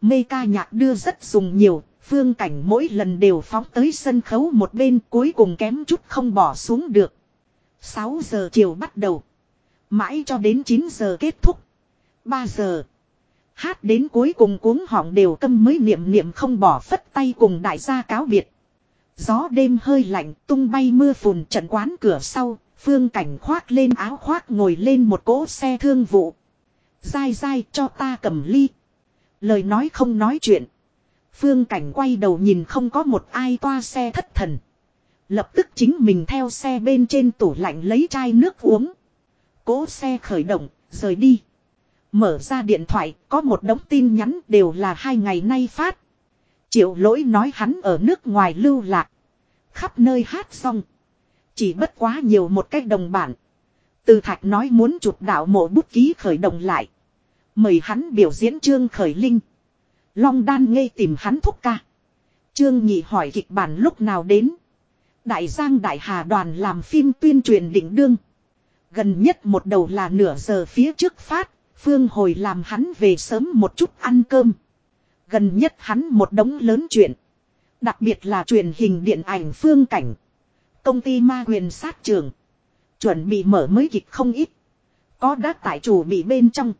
Mê ca nhạc đưa rất dùng nhiều, phương cảnh mỗi lần đều phóng tới sân khấu một bên cuối cùng kém chút không bỏ xuống được. 6 giờ chiều bắt đầu. Mãi cho đến 9 giờ kết thúc ba giờ. Hát đến cuối cùng cuống họng đều câm mới niệm niệm không bỏ phất tay cùng đại gia cáo biệt. Gió đêm hơi lạnh tung bay mưa phùn trận quán cửa sau, phương cảnh khoác lên áo khoác ngồi lên một cỗ xe thương vụ. Dai dai cho ta cầm ly. Lời nói không nói chuyện. Phương cảnh quay đầu nhìn không có một ai toa xe thất thần. Lập tức chính mình theo xe bên trên tủ lạnh lấy chai nước uống. Cố xe khởi động, rời đi. Mở ra điện thoại, có một đống tin nhắn đều là hai ngày nay phát. Triệu lỗi nói hắn ở nước ngoài lưu lạc. Khắp nơi hát xong. Chỉ bất quá nhiều một cách đồng bản. Từ thạch nói muốn chụp đạo mộ bút ký khởi động lại. Mời hắn biểu diễn trương khởi linh. Long đan ngây tìm hắn thúc ca. Trương nhị hỏi kịch bản lúc nào đến. Đại Giang Đại Hà đoàn làm phim tuyên truyền định đương. Gần nhất một đầu là nửa giờ phía trước phát, Phương hồi làm hắn về sớm một chút ăn cơm. Gần nhất hắn một đống lớn chuyện. Đặc biệt là truyền hình điện ảnh phương cảnh. Công ty ma quyền sát trường. Chuẩn bị mở mới kịch không ít. Có đã tại chủ bị bên trong.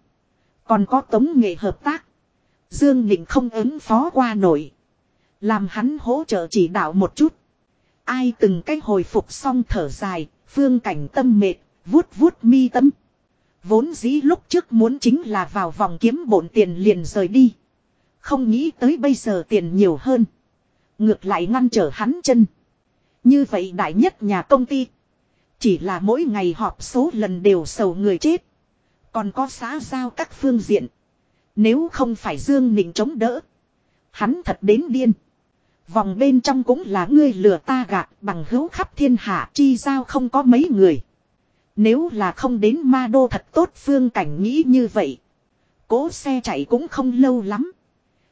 Còn có tống nghệ hợp tác. Dương Nịnh không ứng phó qua nổi. Làm hắn hỗ trợ chỉ đạo một chút. Ai từng cách hồi phục xong thở dài, phương cảnh tâm mệt, vuốt vuốt mi tâm. Vốn dĩ lúc trước muốn chính là vào vòng kiếm bổn tiền liền rời đi. Không nghĩ tới bây giờ tiền nhiều hơn. Ngược lại ngăn trở hắn chân. Như vậy đại nhất nhà công ty. Chỉ là mỗi ngày họp số lần đều sầu người chết. Còn có xã giao các phương diện. Nếu không phải Dương Nịnh chống đỡ. Hắn thật đến điên. Vòng bên trong cũng là ngươi lừa ta gạt bằng hữu khắp thiên hạ chi giao không có mấy người. Nếu là không đến ma đô thật tốt phương cảnh nghĩ như vậy. Cố xe chạy cũng không lâu lắm.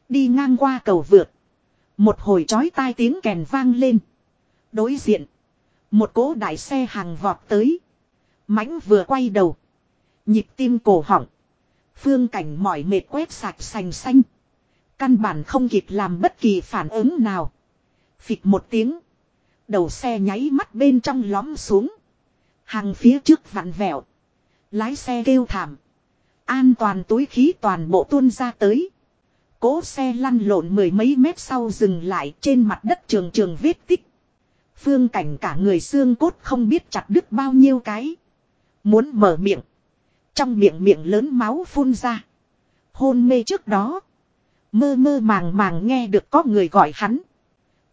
Đi ngang qua cầu vượt. Một hồi chói tai tiếng kèn vang lên. Đối diện. Một cố đại xe hàng vọt tới. mãnh vừa quay đầu. Nhịp tim cổ họng. Phương cảnh mỏi mệt quét sạch sành xanh. Căn bản không kịp làm bất kỳ phản ứng nào. Phịch một tiếng. Đầu xe nháy mắt bên trong lõm xuống. Hàng phía trước vặn vẹo. Lái xe kêu thảm. An toàn túi khí toàn bộ tuôn ra tới. Cố xe lăn lộn mười mấy mét sau dừng lại trên mặt đất trường trường vết tích. Phương cảnh cả người xương cốt không biết chặt đứt bao nhiêu cái. Muốn mở miệng. Trong miệng miệng lớn máu phun ra. Hôn mê trước đó. Mơ mơ màng màng nghe được có người gọi hắn.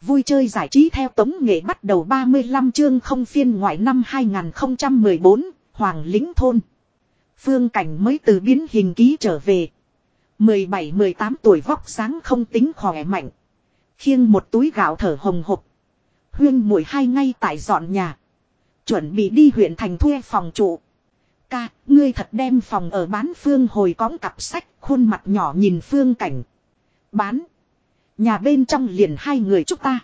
Vui chơi giải trí theo tống nghệ bắt đầu 35 chương không phiên ngoại năm 2014, Hoàng Lính Thôn. Phương Cảnh mới từ biến hình ký trở về. 17-18 tuổi vóc sáng không tính khỏe mạnh. Khiêng một túi gạo thở hồng hộc. Huyên mùi hai ngay tại dọn nhà. Chuẩn bị đi huyện thành thuê phòng trụ. Ca, ngươi thật đem phòng ở bán phương hồi cõng cặp sách, khuôn mặt nhỏ nhìn phương cảnh. Bán. Nhà bên trong liền hai người chúng ta.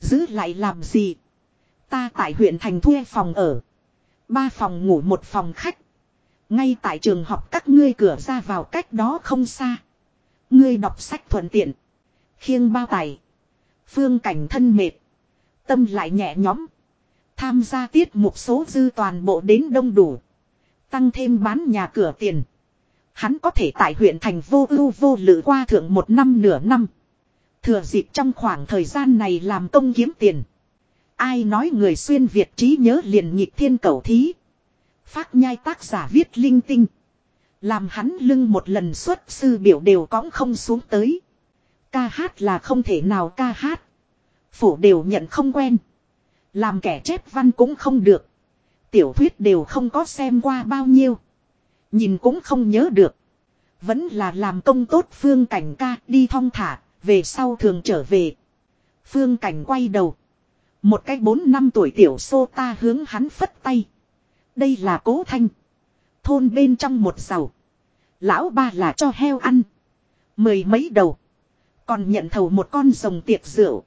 Giữ lại làm gì? Ta tại huyện thành thuê phòng ở. Ba phòng ngủ một phòng khách. Ngay tại trường học các ngươi cửa ra vào cách đó không xa. Ngươi đọc sách thuận tiện. Khiêng bao tài Phương cảnh thân mệt. Tâm lại nhẹ nhõm. Tham gia tiết mục số dư toàn bộ đến đông đủ. Tăng thêm bán nhà cửa tiền. Hắn có thể tại huyện thành vô ưu vô lự qua thượng một năm nửa năm. Thừa dịp trong khoảng thời gian này làm công kiếm tiền. Ai nói người xuyên Việt trí nhớ liền nhịp thiên cầu thí. Phát nhai tác giả viết linh tinh. Làm hắn lưng một lần xuất sư biểu đều cõng không xuống tới. Ca hát là không thể nào ca hát. Phủ đều nhận không quen. Làm kẻ chép văn cũng không được. Tiểu thuyết đều không có xem qua bao nhiêu. Nhìn cũng không nhớ được. Vẫn là làm công tốt phương cảnh ca đi thong thả, về sau thường trở về. Phương cảnh quay đầu. Một cái bốn năm tuổi tiểu sô ta hướng hắn phất tay. Đây là cố thanh. Thôn bên trong một giàu. Lão ba là cho heo ăn. Mười mấy đầu. Còn nhận thầu một con rồng tiệc rượu.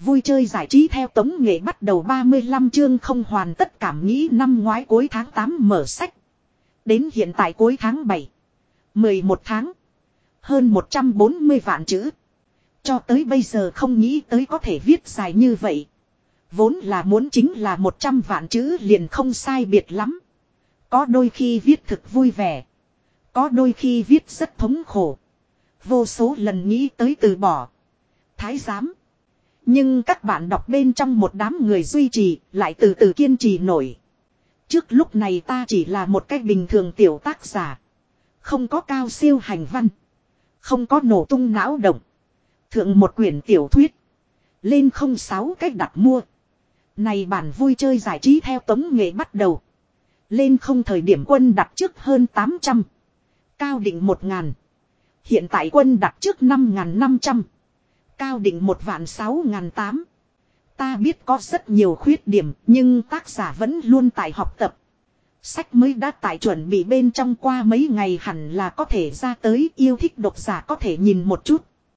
Vui chơi giải trí theo tống nghệ bắt đầu 35 chương không hoàn tất cảm nghĩ năm ngoái cuối tháng 8 mở sách. Đến hiện tại cuối tháng 7. 11 tháng. Hơn 140 vạn chữ. Cho tới bây giờ không nghĩ tới có thể viết dài như vậy. Vốn là muốn chính là 100 vạn chữ liền không sai biệt lắm. Có đôi khi viết thực vui vẻ. Có đôi khi viết rất thống khổ. Vô số lần nghĩ tới từ bỏ. Thái giám. Nhưng các bạn đọc bên trong một đám người duy trì, lại từ từ kiên trì nổi. Trước lúc này ta chỉ là một cách bình thường tiểu tác giả. Không có cao siêu hành văn. Không có nổ tung não động. Thượng một quyển tiểu thuyết. Lên không sáu cách đặt mua. Này bản vui chơi giải trí theo tống nghệ bắt đầu. Lên không thời điểm quân đặt trước hơn 800. Cao định 1 ngàn. Hiện tại quân đặt trước 5.500. Cao định một vạn sáu ngàn tám. Ta biết có rất nhiều khuyết điểm, nhưng tác giả vẫn luôn tại học tập. Sách mới đã tại chuẩn bị bên trong qua mấy ngày hẳn là có thể ra tới, yêu thích độc giả có thể nhìn một chút.